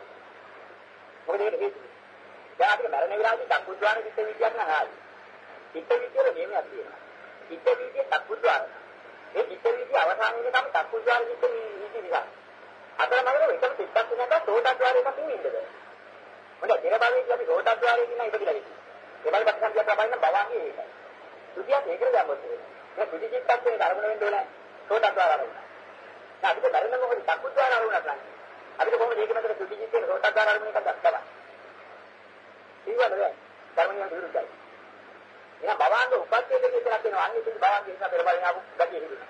මොකද ඒක හේතුව. දැන් අපිට මරණ විලාසී චක්කුද්වාර චිත්ත විද්‍යාවක් නම් ආයි. චිත්ත විද්‍යාවල නියමයක් තියෙනවා. චිත්ත විද්‍යාවේ චක්කුද්වාර. මේ චිත්ත විද්‍යාව අවසානයේ තමයි චක්කුද්වාර චිත්ත විද්‍යාව. අතරමඟ එකම චිත්තක්ෂණයක සෝතද්වාරයක තියෙන්නද. මොකද දෙර භාවයේ අපි සෝතද්වාරයේ කියන ඉපදිලා ඉන්නේ. ඒ වගේ පස්සක් ගියා බලන්න බවන්නේ ඒකයි. සුතියක් ඒකට දැම්මොත් මේ සුති චිත්තක්ෂණේ ධර්මන වෙන්න ඕනේ සෝතද්වාර අරුණ. දැන් අපිට බැරි නම් මොකද චක්කුද්වාර අරුණක් නැහැ. අපිට කොහොමද මේක මතක සුද්ධි චිත්තේ රෝතග්ගාර අරමුණ එකක් දක්වලා. ඊවල දැන් ධර්මනියම විරුද්ධයි. එහෙනම් බවාංග උපත්යේ දෙක විතරක් වෙනවා. අන්නේ ඉතින් බවාංග නිසා පෙර බලන ආපු ගතිය හිදුනා.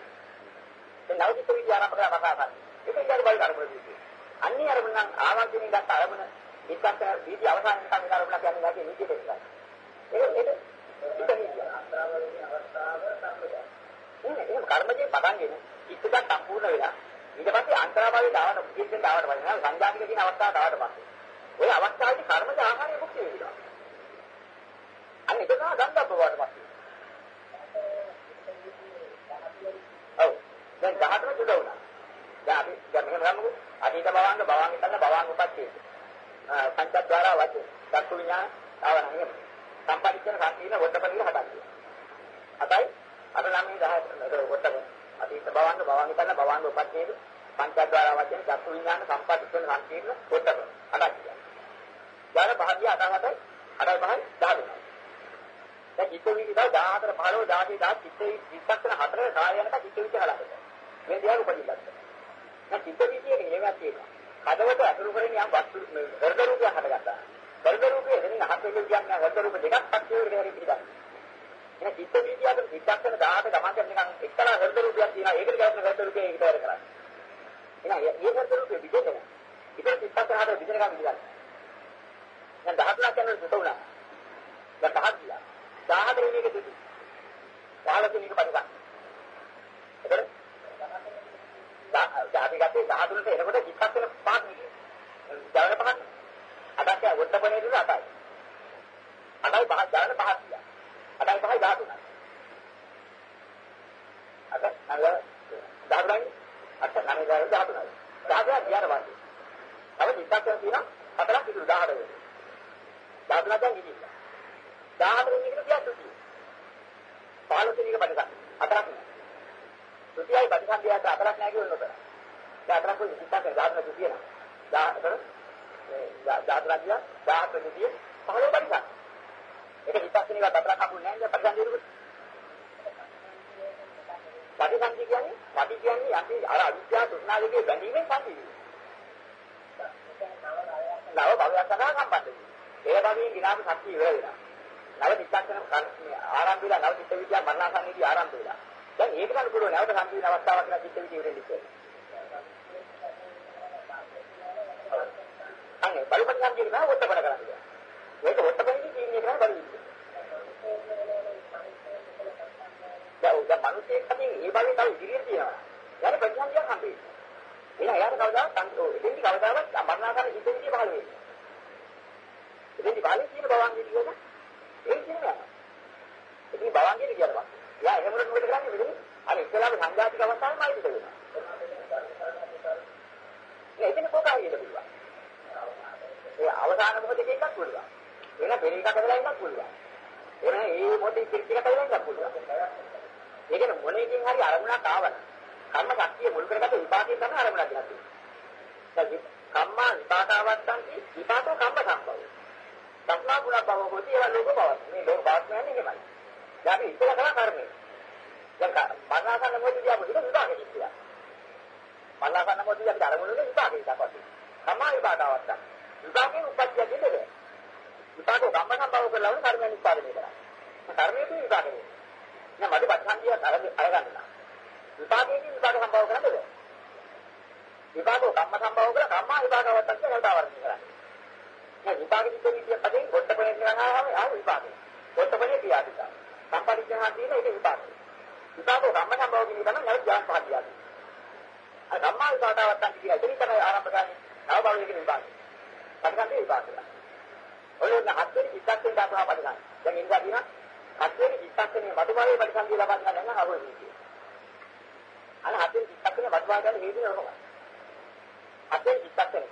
දැන් නවතිත විද්‍යාව ආරම්භ කරලා කතා කරන්නේ. ඒක ඉතින් බල අරමුණ දෙන්නේ. අන්නේ අරමුණ නම් ආවර්ජනයෙන් ගත්ත අරමුණ ඉස්සත් වීදි අවසානයේ තමයි අරමුණ කියන්නේ නැති නීතිය දෙකක්. ඒක ඒක ඉතින් අවස්ථාව සම්පූර්ණයි. එහෙනම් කර්මජේ පටන්ගෙන ඉස්සත් සම්පූර්ණ වෙලා ඊට පස්සේ අන්තරාභාවයේ දාවට මුකින්ෙන් දාවට පස්සේ සංජාතික කියන අවස්ථාව දාවට පස්සේ ඔය අවස්ථාවේදී කර්මජ ආහාරය මුක්ති වෙනවා. අන්න ඒක තමයි ගන්ධබ්බ වට පස්සේ. ඔව්. දැන් 18 සුද වුණා. දැන් අපි දැන් මෙහෙම ගමුකෝ. අතීත භවංග භවංග ඉතන භවංග උපච්ඡේද. පංචද්වාර වචේ. චක්කු විඥාන ආවරණය. සම්පරිච්ඡන සංකීර්ණ වොට්ටපරිල හදන්නේ. අතයි අර නම් මේ 10 වොට්ටප අතීත භවංග භවංග ඉතන භවංග උපච්ඡේද. පංචද්වාර වචන චක්කු විඥාන සම්පරිච්ඡන සංකීර්ණ වොට්ටප. අදක්. ඥාන පහදිය අටහතයි අටයි පහයි 10 වෙනවා. දැන් චිත්ත වීදි තව 14 15 16 10 චිත්ත විස්සක්න හතරේ සාය යනක චිත්ත වීදි හලකට. මේ දිහා උපදින්නත්. දැන් චිත්ත වීදියේ නියමයක් තියෙනවා. හදවත අතුරු කරගෙන යම් වස්තු හෘද රූපයක් හදගත්තා. හෘද රූපයේ එදින අහත් වෙන්නේ කියන්නේ හෘද රූප දෙකක් පස්සේ වෙන්නේ හරි පිටා. එන චිත්ත වීදියාට චිත්තක්ෂණ 10ක ගමන් කරන නිකන් එක්තරා හෘද රූපයක් තියෙනවා ඒකට කියන්නේ හෘද රූපයේ ඒකට වැඩ කරන්නේ. එහෙනම් ඒ හෘද රූපයේ විදෙන්න. ඉතින් චිත්තක්ෂණ හතර විදෙන ගමන් විදිහට. දැන් 10ක් යන සුත උනා. දැන් 10ක් ගියා. 14 වෙනි එක දුටු. 15 වෙනි එක පරිගන්න. එතකොට අපි ගත්තේ 13ට එනකොට චිත්තක්ෂණ පහක් නෙකේ. ජවන පහක්. අදක් යා වොට්ටපනේ දුන අතයි. අතයි පහක් ජවන පහක් ගියා. අතයි පහයි 13යි. අත නංග 13යි. අත නංග 13යි. 13යි ගියාට පස්සේ. තව චිත්තක්ෂණ තියෙනවා හතරක් ඉතුරු 18 වෙනි. 13 දැන් ගිහින්. 14 වෙනි එකට ගියා සුතියි. 15 වෙනි එක පටන් හතරක් නෑ. සුතියයි පටිසන්ධියට හතරක් නෑ කියනකොට. දැන් හතරක් කොයි චිත්තක්ෂණ 13 සුතිය නෑ. 14 14 ගියා 14 සුතිය 15 පරිසම්. ඒක විපස්සනීය හතරක් හම්බුනේ නෑ නේද පරිසන්ධියට. පටිසන්ධිය කියන්නේ පටි කියන්නේ අපි අර අවිද්‍යාව තෘෂ්ණාවගේ බැඳීමෙන් සම්පීඩනය. නව භවයක් සඳහා සම්බන්ධ වෙනවා. ඒ භවයෙන් විනාශ ශක්තිය ඉවර වෙනවා. නව චිත්තක්ෂණ ආරම්භ වෙලා නව චිත්ත විද්‍යාව මරණාසන්නයේදී ආරම්භ වෙලා. දැන් ඒකට අනුකූලව නැවත සම්පූර්ණ අවස්ථාවක් කියලා චිත්ත විද්‍යාව ඉවරෙන්නේ ඉතින්. අනේ බලපෑම් සම්පූර්ණ නෑ ඔත්තපන කරන්නේ. මේක ඔත්තපනදී තීරණය කරන්න බැරි ඉන්නේ. දැන් උදා මිනිස්සේ කටින් ඒ භවයේ තව ඉදිරියට තියෙනවා. යාර ප්‍රතිසන්දියක් හම්බෙන්නේ. එහෙනම් එයාට කවදාවත් එතෙන්දි කවදාවත් මරණාසන්න චිත්ත විද්‍යාව පහළ වෙන්නේ. එතෙන්දි බලන්නේ කියන බවංගේ කියනවා. ඒක කියන්නේ. ඉතින් බවංගේ කියනවා. යා එහෙම මොකද මොකද කරන්නේ මෙතන? අර ඉස්සලාම සංඝාතික අවස්ථාවේම ආයිත් වෙනවා. ඒ එතන කොකාරියද පුළුවන්. ඒ අවසාන මොහොතේ එකක් පුළුවන්. එන පෙර එකක් හදලා ඉන්නත් පුළුවන්. එන ඒ මොහොතේ පිටිකට හදලා ඉන්නත් පුළුවන්. ඒකන මොනේකින් හරි අරමුණක් ආවන. කර්ම ශක්තිය මුල් කරගත්ත විපාකයෙන් තමයි අරමුණක් දෙන්නේ. දැන් කම්මා විපාකාවත්තන්ති විපාකෝ කම්ම සම්භවය. සම්මා ගුණ භව හොති ඒවා ලෝක භව. මේ ලෝක භවත් කියන්නේ එහෙමයි. දැන් අපි ඉස්සර කරා කර්මය. දැන් මරණාසන්න මොහොතදී අපි විපාකෙ කිව්වා. මරණාසන්න මොහොතදී අපි අරමුණේ විපාකෙ දක්වන්නේ. සම්මා විපාකාවත්තන්. විපාකේ උපත්ය දෙන්නේ. විපාකෝ කම්ම සම්භව කරලා වුණ කර්මයන් උත්පාදනය කරා. කර්මයේ විපාකෙ. නෑ මඩ පච්ඡන්දිය අරගන්න. විපාකයේ විපාක සම්භව කරන්නේ. විපාකෝ කම්ම සම්භව කරලා කම්මා විපාකවත්තන් කියලා කතාවර්ණය කරන්නේ. දැන් විපාක චිත්ත විද්‍ය පදයෙන් ගොඩපණේ කරනවාම ආ විපාකේ. ගොඩපණේ පියාදික. සම්පරිච්ඡේදනා තියෙන ඒක විපාකේ. විපාකෝ කම්ම සම්භව කියන එක නම් නැවත ජාන් පහක් දියාදී. අර කම්මා විපාකවත්තන් කියන එතන තමයි ආරම්භ කරන්නේ. නව භවයේ විපාකේ. පරිගන්නේ විපාකේ. ඔය හත්වෙනි චිත්තයෙන් දාපුවා පරිගන්න. දැන් ඉන්නවා කියන හත්වෙනි චිත්තයෙන් මතුභාවයේ පරිසන්දිය ලබා ගන්න නම් අහුවෙන්නේ කියන්නේ. අර හත්වෙනි චිත්තයෙන් මතුභාව ගන්න හේතුව මොකක්ද? හත්වෙනි චිත්තයෙන්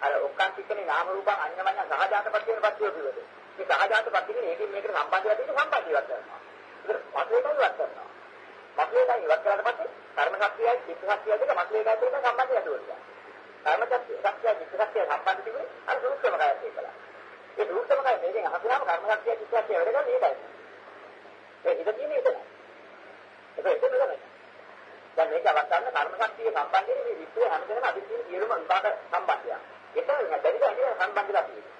අර ඔක්කන් කිච්චනේ නාම රූපං අඤ්ඤමඤ්ඤ සහජාතපත් කියන පස්සිය කිව්වද. මේ සහජාතපත් කියන්නේ ඒකෙන් මේකට සම්බන්ධ වෙලා තියෙන සම්බන්ධ ඉවත් කරනවා. ඒක මතේකයි ඉවත් කරනවා. මතේකයි ඉවත් කරලා පස්සේ කර්ම ශක්තියයි චිත්ත ශක්තියයි දෙක මතේකයි දෙක සම්බන්ධය ඇතුළට. කර්ම ශක්තිය චිත්ත ශක්තිය සම්බන්ධ තිබුණේ අර සූක්ෂම කායත් එක්කලා. ඒ සූක්ෂම කාය මේකෙන් අහපුවාම කර්ම ශක්තිය චිත්ත ශක්තිය වැඩ කරන්නේ ඒකයි. ඒ හිත තියෙන්නේ එතන. ඒක එතන නේද? දැන් මේක අවස්ථාවේ කර්ම ශක්තිය සම්බන්ධයෙන් මේ විශ්වය හැමදේම අදිටින් කියලම විපාක සම්බන්ධය. ඒක බැරි බැරි සම්බන්ධලා තියෙනවා.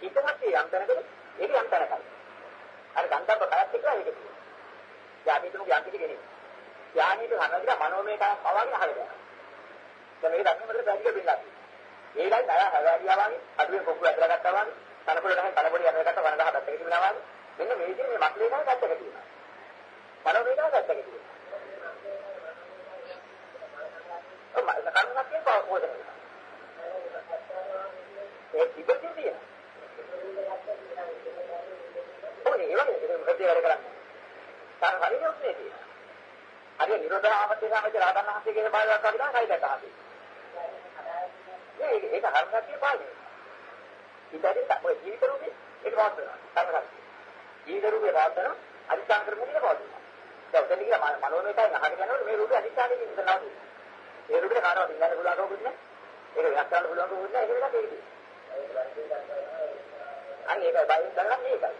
හිත ශක්තිය යම් තැනකද ඒක යම් තැනකයි. අර ගන්ධබ්බ කයත් එක්ක ඒක තියෙනවා. ඥානිතුමු යම් කිසි කෙනෙක්. ඥානිතු හනදිලා මනෝමය කයක් පවාගෙන අහගෙන. දැන් මේක දක්නකොට පැහැදිලි වෙලා තියෙනවා. ඒලයි අය හැවැරියා වගේ අඩුවේ පොක්කු ඇදලා ගත්තා වගේ තනකොළ ගහන තනකොළ යනකට වරද හදත් එක තිබුණා වගේ මෙන්න මේ විදිහේ මේ මක්ලේ ගාන ගැත්තක තියෙනවා. මනෝ වේදනා ගැත්තක තියෙනවා. ඔය කර්මයක් කියන පොත. ඒ තිබෙන්නේ තියෙනවා. ඔය ඒ වගේ මොකද වැඩ කරන්නේ? තාර හරියට උත්නේ තියෙනවා. හරිය නිරෝධ ආමත්‍ය සමජ රාතන් වහන්සේ කියන බාලයක් වගේ තමයි කයිදට ආවේ. ඒක ඒක හරියට කියන පාඩේ. ඉතින් ඔය ජීවිත රූපේ ඒක වාස්තව. කර්මයක්. ජීවිත රූපේ වාස්තව අනිත්‍යං කරමුනේ පවතිනවා. දැන් උදේ කියලා මනෝමය එකයි අහගෙන යනකොට මේ රූපේ අනිත්‍යංගෙන් ඉඳලා ඒ රූපේ කාටවත් ඉඳන්න පුළුවන් කවුරුත් නැහැ. ඒක වෙනස් කරන්න පුළුවන් කවුරුත් නැහැ. ඒක වෙනස් ඒකයි. අන්න ඒකයි බයින් කරන්නේ මේකයි.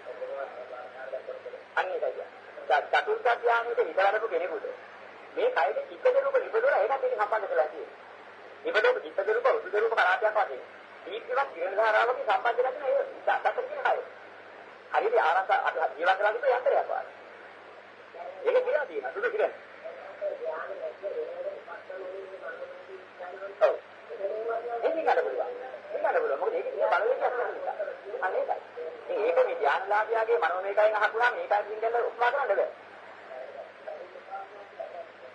අන්න ඒකයි. චතුර්ථ ධානයේ විතරකට කෙනෙකුට මේ කයේ චිත්තද රූප නිබදවලා ඒකත් එක්ක සම්බන්ධ කරලා තියෙනවා. නිබදවපු චිත්තද රූප උසුද රූප කලාපයක් වශයෙන්. දීප්තිවත් කිරණ ධාරාවකින් සම්බන්ධ කරගෙන ඒ දත්තර කියන කය. හරියට ආරස අපි ජීවත් කරලා තිබ්බ යන්ත්‍රයක් වගේ. ඒක කියලා තියෙනවා. සුදු කිරණ. ඔව්. ඒක ගන්න පුළුවන්. ඒක ගන්න පුළුවන්. මොකද ඒක තියෙන බලවේගයක් නැහැ. අන්න ඒකයි. මේ ඒක මේ ධානලාභියාගේ මනෝමයකයෙන් අහපුවා මේකයි කියන දේ උපමා කරන්න බෑ.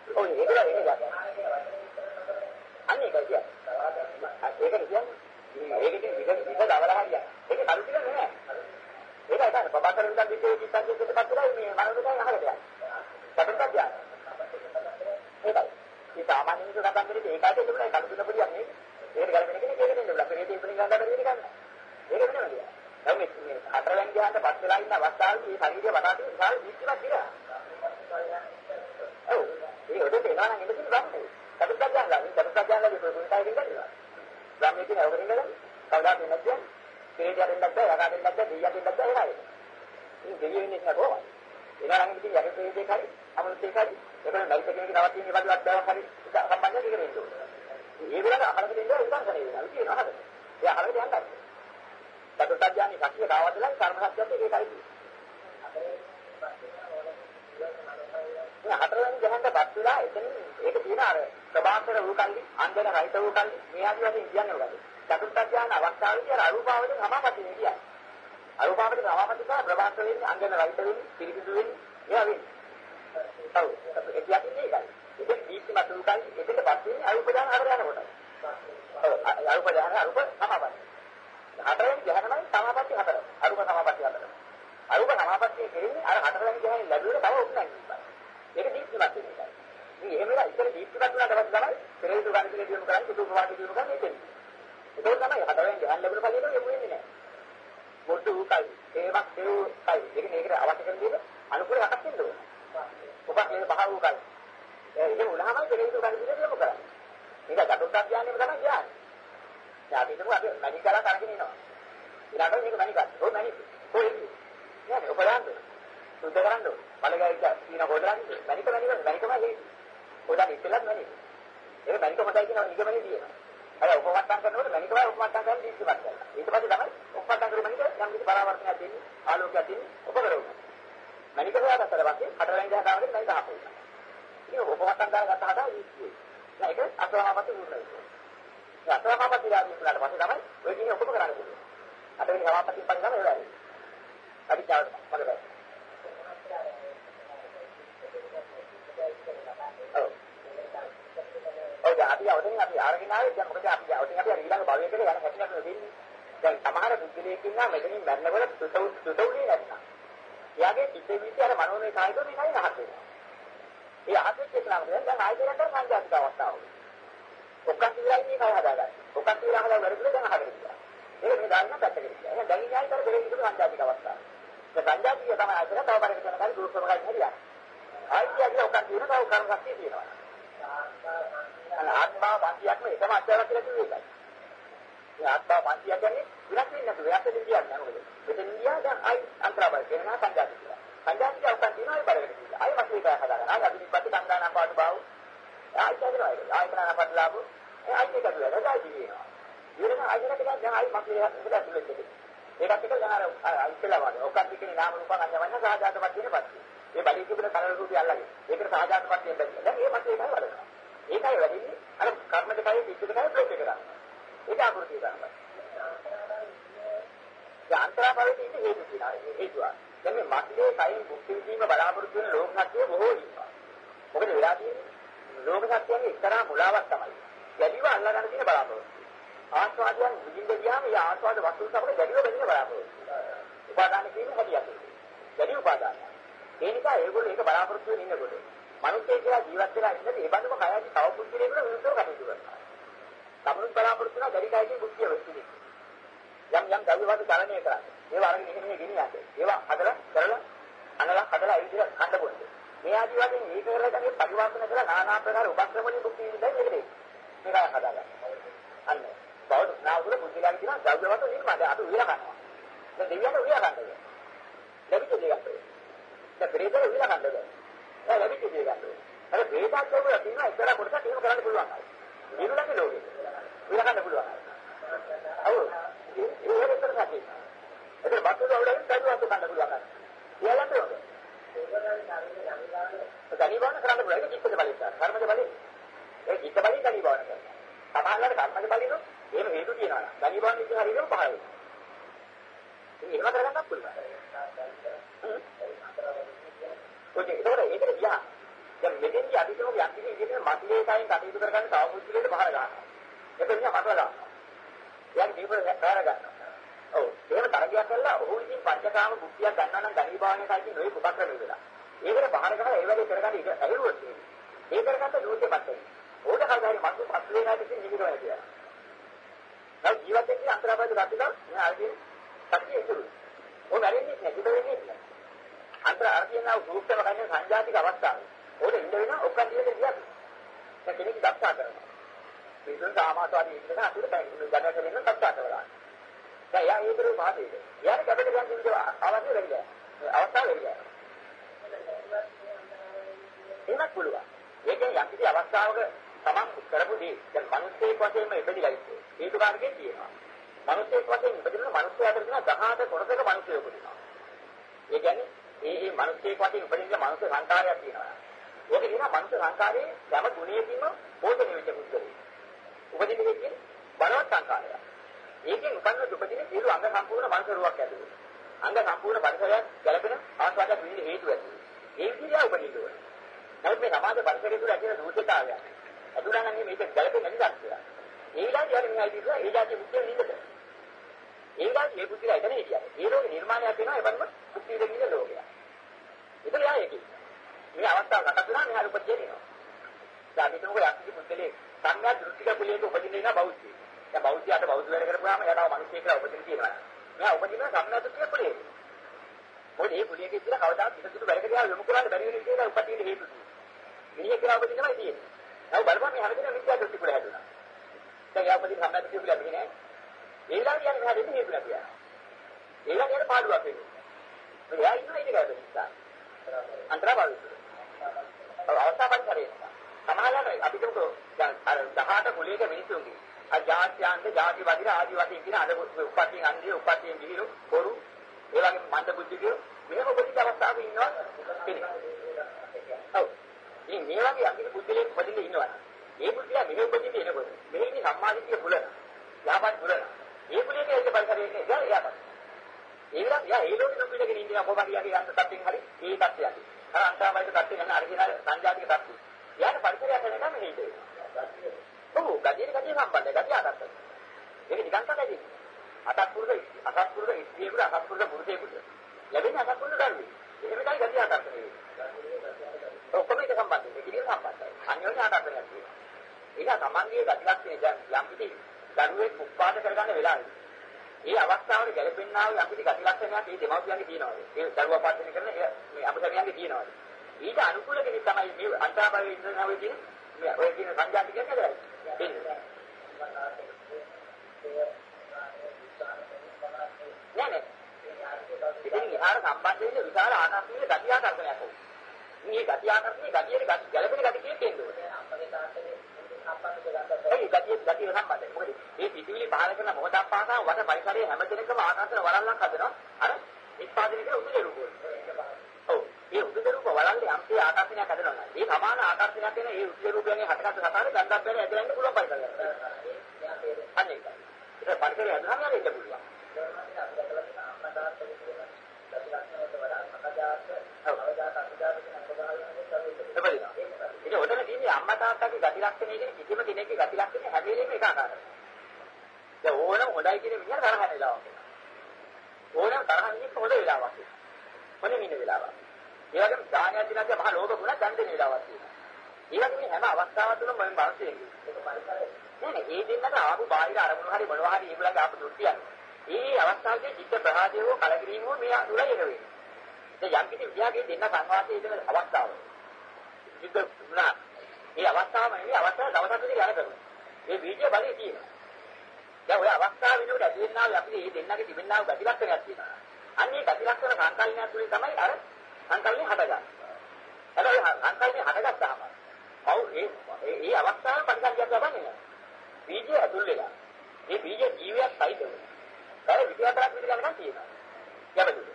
ඔව් ඒක ඒක අන්න ඒකයි කියන්නේ. ඒකද කියන්නේ. මේකේ විද විද දවලා හරියක්. ඒක කරු ටික නෑ. ඒකයි තමයි ප්‍රබාකර විඳන් දිත්තේ කිත්තන් දෙකටපත් වෙලා මේ මනෝමයකයෙන් අහකට යනවා. සතුටක් යනවා. ඒකයි. මේ සාමාන්‍ය මිනිස්සු කතා කරන්නේ ඒකයි තිබුණා කඩු තුන පොඩියක් නේ. ඒක ගලපෙන කෙනෙක් ඒක නෙමෙයි. අපේ හේතු ඉපදින ගන්න බැරි වෙන ගන්න. ඒක වෙනවද? දැන් මේ හතරවෙනි ධ්‍යානට පස් වෙලා ඉන්න අවස්ථාවේදී මේ ශරීරය වටා තියෙන විශාල දීප්තියක් කියලා. ඔව්. ඒ උඩට එනවා නම් එන්න තියෙන බන්නේ. සතුටක් ගන්නවා. මේ සතුටක් ගන්නවා කියන්නේ පුරුතයි කියන්නේ. බ්‍රහ්මයේ කියන අවකරින් ගන්න. කවදා දෙන්නද? තේජය දෙන්නද? යකා දෙන්නද? දෙයිය දෙන්නද? ඒකයි. ඉතින් දෙවියෝ ඉන්නේ නැහැ කොහොමද? එනවා නම් ඉතින් යකේ තේජේ කරි, අමෘතේ කරි. ඒකෙන් නැයිත කෙනෙක් නවත් තියෙන වගේ අත්දැක හරි සම්බන්ධයක් ඉගෙන ගන්න. ඒ වෙලාවට අහකට දෙන්න උදාහරණ දෙනවා. කියනවා හරිද? එයා අහකට යන්නත්. චතුත්ථඥානි සත්‍ය කාවදලා කර්ම සත්‍යත් ඒකයි තියෙන්නේ. මේ හතරවෙනි ගහන්නපත් වෙලා එතන ඒක තියෙන අර ප්‍රභාකර වූකල්ලි අන්දන රහිත වූකල්ලි මේ ආදී වශයෙන් කියන්නේ මොකද? චතුත්ථඥාන අවස්ථාවේදී අර අරූපාවලින් සමාපatti නෙකියයි. අරූපාවලින් සමාපatti කරලා ප්‍රභාකර වෙන්නේ අන්දන රහිත වෙන්නේ පිරිසිදු වෙන්නේ ඒවා වෙන්නේ. ඔව් ඒක කියන්නේ ඒකයි. ඒක දීප්තිමත් වූකල්ලි එතනපත් වෙන්නේ අරූපදාන හතර යනකොට. ඔව් අරූපදාන අරූප සමාපatti හතරවෙනි ධ්‍යානමයි සමාපatti හතර. අරුප සමාපatti හතර. අරුප සමාපත්තිය කියන්නේ අර හතරවෙනි ධ්‍යානෙ ලැබුණේ තව උත් නැහැ. ඒක දීප්තිමත් වෙන එකයි. ඉතින් එහෙම වෙලා ඉතින් දීප්තිමත් වුණාට පස්සේ තමයි පෙරේතු ගන්න කියලා දිනු කරන්නේ සුදු ප්‍රවාහී දිනු කරන්නේ එතෙන්. ඒක තමයි හතරවෙනි ධ්‍යාන ලැබුණ පළියට එමු වෙන්නේ නැහැ. මොඩු කයි ඒවක් දෙව් කයි. ඒක මේකට අවශ්‍ය කරන දේ අනුකූල යටත් වෙන්න ඕන. ඔබ මේ පහ වූ කයි. ඒක උනහම පෙරේතු ගන්න කියලා දිනු කරන්නේ. මේක චතුර්ථ ධ්‍යානෙම තමයි කියන්නේ. දැන් අපි හිතමු අපි මැණික් ගාලා කරගෙන ඉනවා. ඊළඟට මේක මැණික් ගන්න. ඔය මැණික්. ඔය ඉන්නේ. නේද? ඔබ දාන්න. සුද්ධ කරන්න. බලගායික සීන හොදලා මැණික් මැණික් මැණික්ම හේ. හොදලා ඉස්සෙල්ලත් මැණික්. ඒක මැණික් හොදයි කියන නිගමනේ තියෙනවා. අර උපමට්ටම් කරනකොට මැණිකම උපමට්ටම් කරන දීප්තිමත් කරනවා. ඊට පස්සේ තමයි උපමට්ටම් කරු මැණික යම් කිසි පරාවර්තනයක් දෙන්නේ ආලෝකයක් දෙන්නේ උපකරනවා. මැණික හොයාගත්තට පස්සේ හතරවෙනි දහකාවකට මැණික හපුවා. ඉතින් උපමට්ටම් දාගත්ත හදා ඉන්නේ. ඒක අසවහමත් උරුමයි. අසවහමත් ඉලාදී කරලා පස්සේ තමයි ඔය කියන්නේ ඔක්කොම කරන්න පුළුවන්. අටවෙනි සමාපatti පරිණාම වෙලාවයි. අපි තාම මොකද? ඔය අපි අවදින් අපි අරගෙන ආවේ දැන් මොකද අපි අවදින් අපි ඊළඟ භවයකට යන හැටියට වෙන්නේ. දැන් සමහර බුද්ධලේකින් නම් මෙතනින් මැරෙනකොට සුසු සුසුලේ නැත්නම්. එයාගේ චිත්ත විද්‍ය අර මනෝමය කායක මේකයි රහත් වෙනවා. ඒ රහත් වෙච්ච කෙනාට දැන් ආයතනයට සංජාතික අවස්ථාව. ඔක්කන් ඉවරයි මේ කය හදාගන්න. ඔක්කන් ඉවරම වැඩිදුර දැන් අහගෙන ඉන්නවා. ඒක මේ දාන්න පැත්තකට ඉන්නවා. එහෙනම් දැන් ඉන්නේ ආයතන දෙකේ ඉඳලා සංජාතික අවස්ථාව. ඒ සංජාතික තමයි ආයතන තව බරකට කරන කාලේ දුරුකම ගන්න හරියන්නේ. ආයතන ඔක්කන් තියෙනවා තව කර්ම ශක්තිය තියෙනවා. අන්න ආත්මා පන්තියක්ම එකම අත්දැකලා කියලා කිව්වේ ඒකයි. මේ ආත්මා පන්තිය කියන්නේ විනාශ වෙන්නේ නැතුව එයාට දෙන්නේ නැහැ මොකද? මෙතන ඉන්දියා දැන් ආයි අන්තරාබල කියනවා සංජාතික කියලා. සංජාතික ඔක්කන් තියෙනවා ඒ බරකට කියලා. ආයි මත ඒක හදාගන්න. ආයි අදිනිපත් කන්දානම් පාඩු බාව. ආයි කියනවා ඒක. ආයි කරන පටලාවු. ඒ ආයි ඒක දුවලා ආයි දිනනවා. ඊළඟ ආයතන ටිකක් දැන් ආයි මත ඒක ඉඳලා ඇතුළේ ඉන්නේ. ඒකත් එක දැන් අර ඉස්සෙල්ලා වගේ. ඔක්කන් කියන්නේ නාම රූප අන්‍යවන්න සාජාතපත් කියන පස්සේ. ඒ බඩේ තිබුණ කලර රූපය අල්ලගෙන. ඒකට සාජාතපත් කියන බැහැ. දැන් ඒ මත ඒකයි වඩනවා. ඒකයි වැඩින්නේ අර කර්ම දෙකයි පිටු දෙකයි බ්ලොක් එක ගන්න. ඒක ආකෘතිය ගන්නවා. යන්ත්‍රාභවයේ ඉන්න හේතු තියෙනවා. හේතුව. දැන් මේ මත්ලේ කයින් මුක්ති විඳීම බලාපොරොත්තු වෙන ලෝක සත්‍ය බොහෝ ඉන්නවා. මොකද වෙලා තියෙන්නේ? ලෝක සත්‍යයේ එක්තරා මුලාවක් තමයි. ගැලිව අල්ලා ගන්න තියෙන බලාපොරොත්තු. ආස්වාදයන් විඳින්න ගියාම ඒ ආස්වාද වස්තු සමග ගැලිව බැඳෙන බලාපොරොත්තු. උපාදාන කියන්නේ හැටියට. ගැලි උපාදාන. ඒ නිසා ඒගොල්ලෝ ඒක බලාපොරොත්තු වෙන ඉන්නකොට මිනිස්සේ කියලා ජීවත් වෙලා ඉන්නද ඒ බඳුම කයයි තව පුද්ගලයෙකුට විරුද්ධව කටයුතු කරනවා. තමනුත් බලාපොරොත්තු වෙන ගැලි කයකින් බුද්ධිය වෙන්නේ. යම් යම් ද්‍රව්‍යවත් චලනය කරන්නේ. ඒවා අරගෙන මෙහෙම ගෙනියන්නේ. ඒවා හදලා කරලා අනලා හදලා ඉදිරිය කන්න බොන්නේ. මේ ආදි වශයෙන් මේක කරලා තමයි පරිවර්තන කරලා নানা ආකාර උපක්‍රම වලින් බුද්ධිය විඳින්න මේකේ. මේක හදාගන්න. අන්න. බෞද්ධ නාවුල බුද්ධිලාන් කියන ද්‍රව්‍යවත් නිර්මාණය අද උයලා ගන්නවා. දැන් දෙවියන්ට උයලා ගන්නවා. ලැබිච්ච දේ ගන්නවා. දැන් ප්‍රේතල උයලා ගන්නවා. දැන් ලැබිච්ච දේ ගන්නවා. අර ප්‍රේතත් වල තියෙන එක්තරා කොටසක් එහෙම කරන්න පුළුවන්. නිරුලගේ ලෝකේ. උයලා ගන්න පුළුවන්. ඔව්. ඒක විතර නැති. ඒක බතුල වලින් කඩුවක් ගන්න පුළුවන්. ඊළඟට ඕක. ගණිබාන කරන්න පුළුවන්. ඒක චිත්තද බලය. කර්මද බලය. ඒ චිත්ත බලය ගණිබාන කරනවා. සමහරවිට කර්මද බලයනොත් එහෙම හේතු තියෙනවා. ගණිබාන විදිහ හරියටම පහළ වෙනවා. ඒක එහෙම කරගන්නත් පුළුවන්. ඔය ඒකට ඒකට ගියා. දැන් මෙතෙන්දී අදිටම යම් කිසි විදිහකට මස්ලේ කයින් කටයුතු කරගන්න තව පුදුලෙට පහළ ගන්නවා. ඒක නිකන් මතලා ගන්නවා. එයාගේ ජීවිතය බාර ගන්නවා. ඔව්. එහෙම තරගයක් කළා ඔහු ඉතින් පංචකාම බුද්ධියක් ගන්නවා නම් ගණී භාවනයේ කයින් නොයි උපක්‍රම ඉදලා. ඒකට බාර ගහලා ඒ වගේ කරගන්න ඉත ඇහිරුවොත් ඒ කරගත්ත ලෝකෙපත් වෙනවා. ඕක කවදාහරි මතු පස් වෙනා දෙකින් නිවිදවයි කියලා. නමුත් ජීවිතේ කියන අන්තරාබද්ධ රැතිලා මම ආදී සත්‍ය ඉතුරු. ඕක නැරෙන්නේ නැහැ. ඉත වෙන්නේ නැහැ. අන්තර අර්ථයෙන් ආව සූක්ෂම කන්නේ සංජාතික අවස්ථාව. ඕක ඉන්න වෙන ඔක්කොම දිහේ ගියා. දැන් කෙනෙක් දක්ෂා කරනවා. මේක සාමාසවාදී ඉන්න අතුරු බැංකුවල ගණන් කරන සත්‍යාත වල. දැන් යා ඒකේ පාදේ. යාට කැපෙට ගන්න ඉන්න අවශ්‍ය වෙන්නේ. අවස්ථාව වෙන්නේ. එහෙමත් පුළුවන්. ඒකෙන් යම් කිසි අවස්ථාවක තමන් කරපු දේ දැන් මිනිස්සෙක් වශයෙන්ම ඉපදිලා ඉන්නේ. ඒක කාර්කේ තියෙනවා. මිනිස්සෙක් වශයෙන් ඉපදින මිනිස්සු අතර තියෙන 18 කොටසක මිනිස්සු උපදිනවා. ඒ කියන්නේ මේ මේ මිනිස්සෙක් වශයෙන් ඉපදින මිනිස්සු සංකාරයක් තියෙනවා. ඒක කියනවා මිනිස්සු සංකාරයේ යම ගුණයකින්ම පෝෂණය වෙච්ච පුද්ගලයෙක්. උපදින දෙකේ බලවත් සංකාරය. ඒකෙන් උපන්න දුපදින සියලු අංග සම්පූර්ණ මනස රුවක් ඇතුළු. අංග සම්පූර්ණ පරිසරයක් ගැළපෙන ආස්වාදයක් විඳින හේතු ඇති. ඒ විදිහට උපදින්න ඕනේ. නමුත් මේ සමාජ පරිසරය තුළ ඇති වෙන දූෂිතාවය. අදුරා නම් මේක ගැළපෙන්නේ නැති තාක්ෂය. ඒ විලාදී හරි මෙහා ඉතිරිලා ඒ જાතිය මුක්තිය නින්දද. ඒ විලාදී මේ බුද්ධිලා එතන හිටියා. ඒ ලෝකේ නිර්මාණයක් වෙනවා ඒ වගේම මුක්තිය දෙන්නේ ලෝකයක්. ඒක යා ඒකයි. මේ අවස්ථාව ගත කරා මෙහා උපදින්නේ නේද? දැන් අපි තුමුක යක්ති පුද්ගලයේ සංඥා දෘෂ්ටික කුලියක උපදින්න ඉන්න බෞද්ධය. දැන් බෞද්ධයාට බෞද්ධ වැඩ කරපුවාම එයාට මිනිස්සෙක් කියලා උපදින්න තියෙනවා. මෙයා උපදින සංඥා දෘෂ්ටික කුලියේ. මොකද මේ කුලියක ඉඳලා කවදාවත් පිටුතු වැඩ කරලා යොමු කරන්න බැරි වෙන විදිහට උපදින්න හේතු තියෙනවා. මිනිහෙක් කියලා උපදින්නමයි තියෙන්නේ. නමුත් බලපන් මේ හැමදේම මිත්‍යා දෘෂ්ටි කුල හැදුනා. දැන් යා උපදින සංඥා දෘෂ්ටි කුල ලැබෙන්නේ නැහැ. ඒ ලාම කියන්නේ මෙහා දෙන්නේ හේතු නැතිවා. ඒ ලාම කියන්නේ පාඩුවක් වෙන්නේ. එයා ඉන්න ඉන්නේ කාටද නිසා. අන්තරාභාවික. අවස්ථා පරිසරයේ සමාජයේ අපි කියමු දැන් අර 18 කුලයක මිනිස්සුන්ගේ අ ජාත්‍යන්ත ජාති වදිර ආදි වශයෙන් කියන අද උපත්යෙන් අන්දිය උපත්යෙන් ගිහිරු කොරු ඒ වගේ මන්ද බුද්ධිකයෝ මෙහෙම උපදිත අවස්ථාවක ඉන්නවා කෙනෙක්. ඔව්. ඉතින් මේ වගේ අකිල බුද්ධිලේ උපදින්න ඉන්නවා. ඒ බුද්ධිලා මෙහෙ උපදින්න එනකොට මෙහෙ ඉන්නේ සම්මාදිටිය පුලන. යාපත් පුලන. ඒ පුලේක ඒක පරිසරයේ එයා යාපත්. ඒ විලා යා ඒ ලෝකෙ නොපිටගෙන ඉන්නවා කොහොමද යන්නේ අන්ත තත්ත්වෙන් හරි ඒ තත්ත්වයක්. අර අන්තාවයිද තත්ත්වෙ ගන්න අරගෙන සංජාතික තත්ත්වෙ. යාට පරිසරයක් වෙනකම් මෙහෙ ඉඳලා. ඔව් ගතිය ගතිය සම්බන්ධයි ගතිය අදත්තයි. ඒක නිකන් තමයි. අසත්පුරුෂ අසත්පුරුෂ ස්ත්‍රියෙකුට අසත්පුරුෂ පුරුෂයෙකුට ලැබෙන අසත්පුරුෂ ධර්මයි. එහෙමයි ගතිය ආකර්ෂණය වෙන්නේ. ඔක්කොම එක සම්බන්ධයි. ඒක ඉතින් සම්බන්ධයි. අන්‍යෝන්‍ය ආකර්ෂණයක් තියෙනවා. ඒක තමන්ගේ ගති ලක්ෂණ දැන් යම් කිසි දරුවෙක් උත්පාද කරගන්න වෙලාවෙ. ඒ අවස්ථාවේ ගැලපෙන්නා වූ යම් කිසි ගති ලක්ෂණයක් ඒ දෙමව්පියන්ගේ තියෙනවා. ඒ දරුවා පාදනය කරන මේ අපසරියන්ගේ තියෙනවා. ඊට අනුකූල කෙනෙක් තමයි මේ අන්තර්භාවයේ ඉඳනවා කියන මේ ඔය කියන සංජාති කියන්නේ නේද? නෑ නෑ. ඉතින් ඊහාර සම්බන්ධ වෙන විශාල ආකාශයේ ගති ආකර්ෂණයක් ඕන. මේ ගති ආකර්ෂණේ ගතියේ ගති ගැළපෙන ගති කියන තේන්නේ. ඒ ගතිය ගතිය සම්බන්ධයි. මොකද මේ පිටිවිලි පහල කරන මොහොතක් පාසා වඩ පරිසරයේ හැම දෙයකම ආකාශන වරල්ලක් හදනවා. අර නිෂ්පාදනය කරන උදේ රූප. ඔව්. මේ උදේ රූප වලල්ලේ අම්සේ ආකාශනයක් හදනවා. ඒ සමාන ආකාශනයක් වෙන ඒ උදේ රූපයන්ගේ හටගත් සතරේ ගන්ධක් බැල ඇදලා ඉන්න පුළුවන් පරිසරයක්. අන්න ඒක. ඒක පරිසරය නේද ඉන්න පුළුවන්. ඉතින් ඔතන තියෙන්නේ අම්මා තාත්තගේ ගති ලක්ෂණ කියන කිසිම කෙනෙක්ගේ ගති ලක්ෂණ හැම වෙලේම එක ආකාරයි. දැන් ඕනම හොඳයි කියන මිනිහා තරහ වෙලාවක්. ඕනම තරහ ඉන්නේ හොඳ වෙලාවක්. මොනේ මින වෙලාවක්. ඒ වගේම දානයක් දිනක් මහ ලෝභ ගුණ දන් දෙන වෙලාවක් තියෙනවා. ඒ වගේ හැම අවස්ථාවක් තුළම මම බලන්නේ. නෑ නෑ ඒ දෙන්නට ආපු බාහිර අරමුණු හරි මොනවා හරි ඒගොල්ලන්ගේ ආපු දෘෂ්ටියක්. ඒ අවස්ථාවේ චිත්ත ප්‍රහාදය හෝ කලකිරීම හෝ මේ දුර එක වෙන්නේ. දැන් යම් කිසි විද්‍යාවේ දෙන්න සංවාදයේ ඉඳන අවස්ථාව. සිද්ධ වුණා. මේ අවස්ථාවම නෙවෙයි අවස්ථාව දවසක් විතර යන කරනවා. මේ බීජය බලේ තියෙනවා. දැන් ඔය අවස්ථාව වෙනකොට ඇදෙන්නා වූ අපි මේ දෙන්නගේ තිබෙන්නා වූ ගති ලක්ෂණයක් තියෙනවා. අන්නේ ගති ලක්ෂණ සංකල්පයක් තුලින් තමයි අර සංකල්පේ හදගන්නේ. හැබැයි සංකල්පේ හදගත්තාම ඔව් ඒ ඒ අවස්ථාවේ පරිසංගයක් ලබන්නේ බීජය ඇතුල් වෙලා. මේ බීජ ජීවයක් සහිතව. අර විද්‍යාත්මක විදිහට ගන්න තියෙනවා. යබදුද.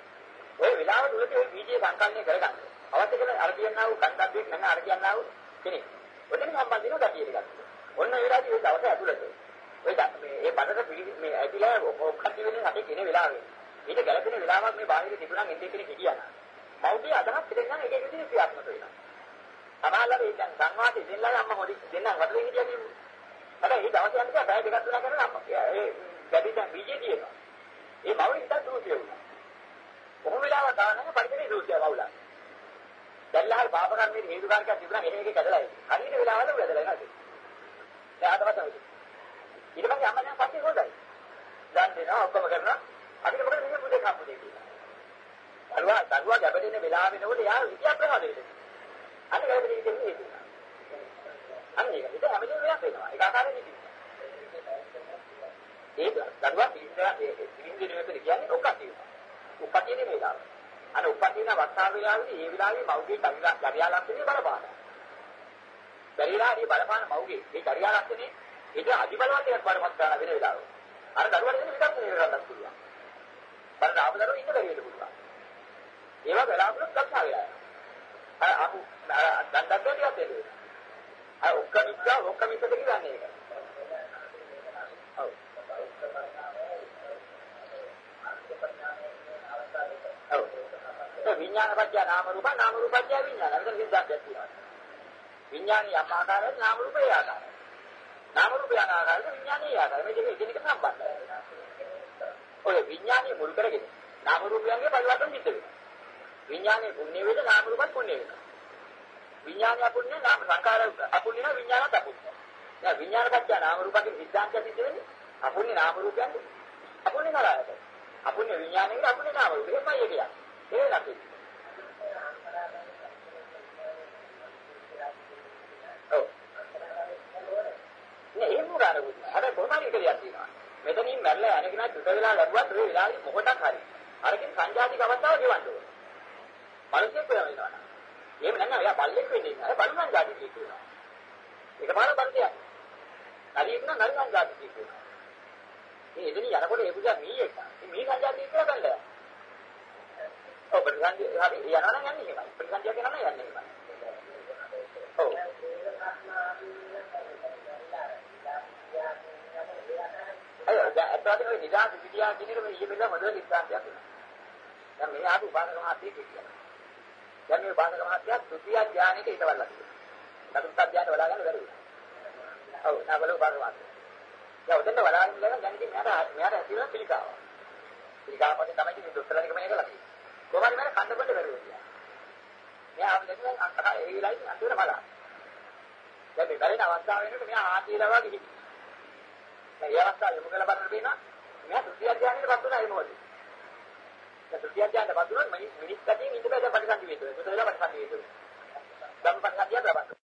ඔය වෙලාව තුලදී ওই බීජය සංකල්පණය කරගන්න. අවශ්‍ය කරන අර කියනා වූ කන්දබ්බෙක් නැන අර කියනා වූ කෙනෙක්. ඔතන සම්බන්ධ වෙන ගතිය එකක්. ඔන්න ඒ වෙලාවේදී ඒ දවස ඇතුළත ඔය මේ ඒ බඩට මේ ඇතිලා ඔක්කටි වෙන හටේ කියන වෙලාවේ. ඊට ගැලපෙන වෙලාවක් මේ බාහිර තිබුණා එන්නේ කෙනෙක් හිටියා. මෞර්තිය අදහස් පිටින් නම් එක එක විදිහට ක්‍රියාත්මක වෙනවා. සමහරවල් ඒ දැන් සංවාදේ දෙන්නලා අම්මා හොදි දෙන්නා වටේ හිටියා කියන්නේ. හැබැයි ඒ දවස් යනකොට බය දෙකක් තුනක් කරන අම්මා. ඒ ගැටි දැන් බීජේ තියෙනවා. ඒ මවුල ඉඳන් දුරුතිය වුණා. කොහොම වෙලාවක් දානම පරිසරයේ දුරුතිය වුණා. දැල්ලාල් බාබරන් මේ හේතුකාරකයක් තිබුණා එහෙම එකේ කඩලා ඉන්නේ. හරියට වෙලාවල වැදලා නේද? දැන් ආතපත වෙයි. ඊට පස්සේ අම්මා දැන් පස්සේ හොඳයි. දැන් දෙනවා ඔක්කොම කරනවා. අපිට මොකද මේ පුදේ කප්පුදේ කියලා. දරුවා දරුවා ගැබෙන වෙලාව වෙනකොට යා විද්‍යා ප්‍රමාද වෙන්නේ. අන්න ගැබෙන ඉතින් ඒක. අන්න ඒක. ඒක හැමදේම වෙනස් වෙනවා. ඒක ආකාරයෙන් ඉතින්. ඒක දරුවා පිළිඳලා ඒ පිළිඳින එකට කියන්නේ ඔක්ක තියෙනවා. උපතිනේ වෙලාව. අර උපදින වස්තාව වෙලාවේදී ඒ වෙලාවේ මව්ගේ චර්යා ලක්ෂණේ බලපාන. පරිලාදී බලපාන මව්ගේ ඒ චර්යා ලක්ෂණේ ඒක අධිබලවන්තයක් වඩපත් කරන වෙන වෙලාව. අර දරුවට දෙන විදර්ශනය කරන්නත් පුළුවන්. බලන්න ආපදරුව ඉන්න බැරිද පුළුවන්. ඒවා වෙලාවකට කතා වෙලා. අර ආපු දණ්ඩක් ටිකක් දෙන්නේ. අර ඔක්කොම ඉස්සා ඔක්කොම ඉස්සද කියන්නේ ඒක. ඔව්. ඔව්. විඥාන පත්‍ය නාම රූප නාම රූප පත්‍ය විඥාන. ඒක සිද්ධාර්ථයක් තියෙනවා. විඥානීය ආකාරයෙන් නාම රූපේ ආකාරය. නාම රූපේ ආකාරයෙන් විඥානීය ආකාරය. මේ දෙක එකිනෙක සම්බන්ධයි. ඔය විඥානීය මුල් කරගෙන නාම රූපයන්ගේ පරිවර්තන සිද්ධ වෙනවා. විඥානයේ පුණ්‍ය වේද නාම රූපත් පුණ්‍ය වෙනවා. විඥානය අපුණ්‍ය නාම සංකාර අපුණ්‍ය නා විඥානත් අපුණ්‍ය. දැන් විඥාන පත්‍ය නාම රූපකේ සිද්ධාන්ත සිද්ධ වෙන්නේ අපුණ්‍ය නාම රූපයන්ද අපුණ්‍ය නරයද. අපුණ්‍ය විඥානයේ අපුණ්‍ය නාම රූපේ එපයි කියන්නේ. ඒ නැති. ඔව්. නේ ඒ මුරාර බුද්ධ. අර කොහොමද කියලා තියෙනවා. මෙතනින් මැරලා යන කෙනා චුත වෙලා ලැබුවත් ඒ වෙලාවේ මොකටක් හරි. අරකින් සංජාතික අවස්ථාව ගෙවන්න ඕන. මිනිස්සෙක් වෙනවා. එහෙම නැත්නම් එයා බල්ලෙක් වෙන්නේ නැහැ. බලුවන් જાති කියනවා. ඒක පාර බන්දියක්. හරියට නම් නරියන් જાති කියනවා. මේ එදින යනකොට ඒ පුජා මීයක්. මේ මී සංජාතිය කියලා ගන්නවා. ඔව් ප්‍රතිසන්දිය හරි යනවා නම් යන්නේ එහෙමයි. ප්‍රතිසන්දිය කියනවා නම් යන්නේ එහෙමයි. ඔව්. අය අතට ඔය නිදාස් විද්‍යාව කියන එක මේ ඊයේ මෙන්න මොදල් ඉස්සාන්තියක් වෙනවා. දැන් මේ ආපු උපාසක මහත්තයෙක් කියනවා. දැන් මේ උපාසක මහත්තයා ත්‍ෘතිය ඥානෙට ඊටවල්ලා තියෙනවා. චතුර්ථ ඥානෙ වලා ගන්න බැරි වුණා. ඔව් නාබල උපාසක මහත්තයා. දැන් උදේට වලා ගන්න දැන් දැන් ඉතින් මෙයාට මෙයාට ඇතිවෙන පිළිකාව. පිළිකාව පස්සේ තමයි ඉතින් දොස්තරලා නිකම එකලා තියෙන්නේ. කොහොමද මම කන්න බඩ බැරි වෙන්නේ. අන්තකා ඒ විලයි අන්තිමට බලන්න. දැන් මේ බැරි අවස්ථාව වෙනකොට මෙයා ආදීලා වගේ හිටියි. දැන් ඒ අවස්ථාව යොමු කරලා බලන්න තියෙනවා මෙයා තුතිය අධ්‍යයනයට පත් වුණා ඒ මොකද? දැන් තුතිය අධ්‍යයනයට පත් වුණොත් මිනිස් මිනිස් පැතින් ඉඳ බෑ දැන් පරිසන්දි වේද. ඒක තමයි පරිසන්දි වේද. ධම්ම පරිසන්දිය ලබන්න.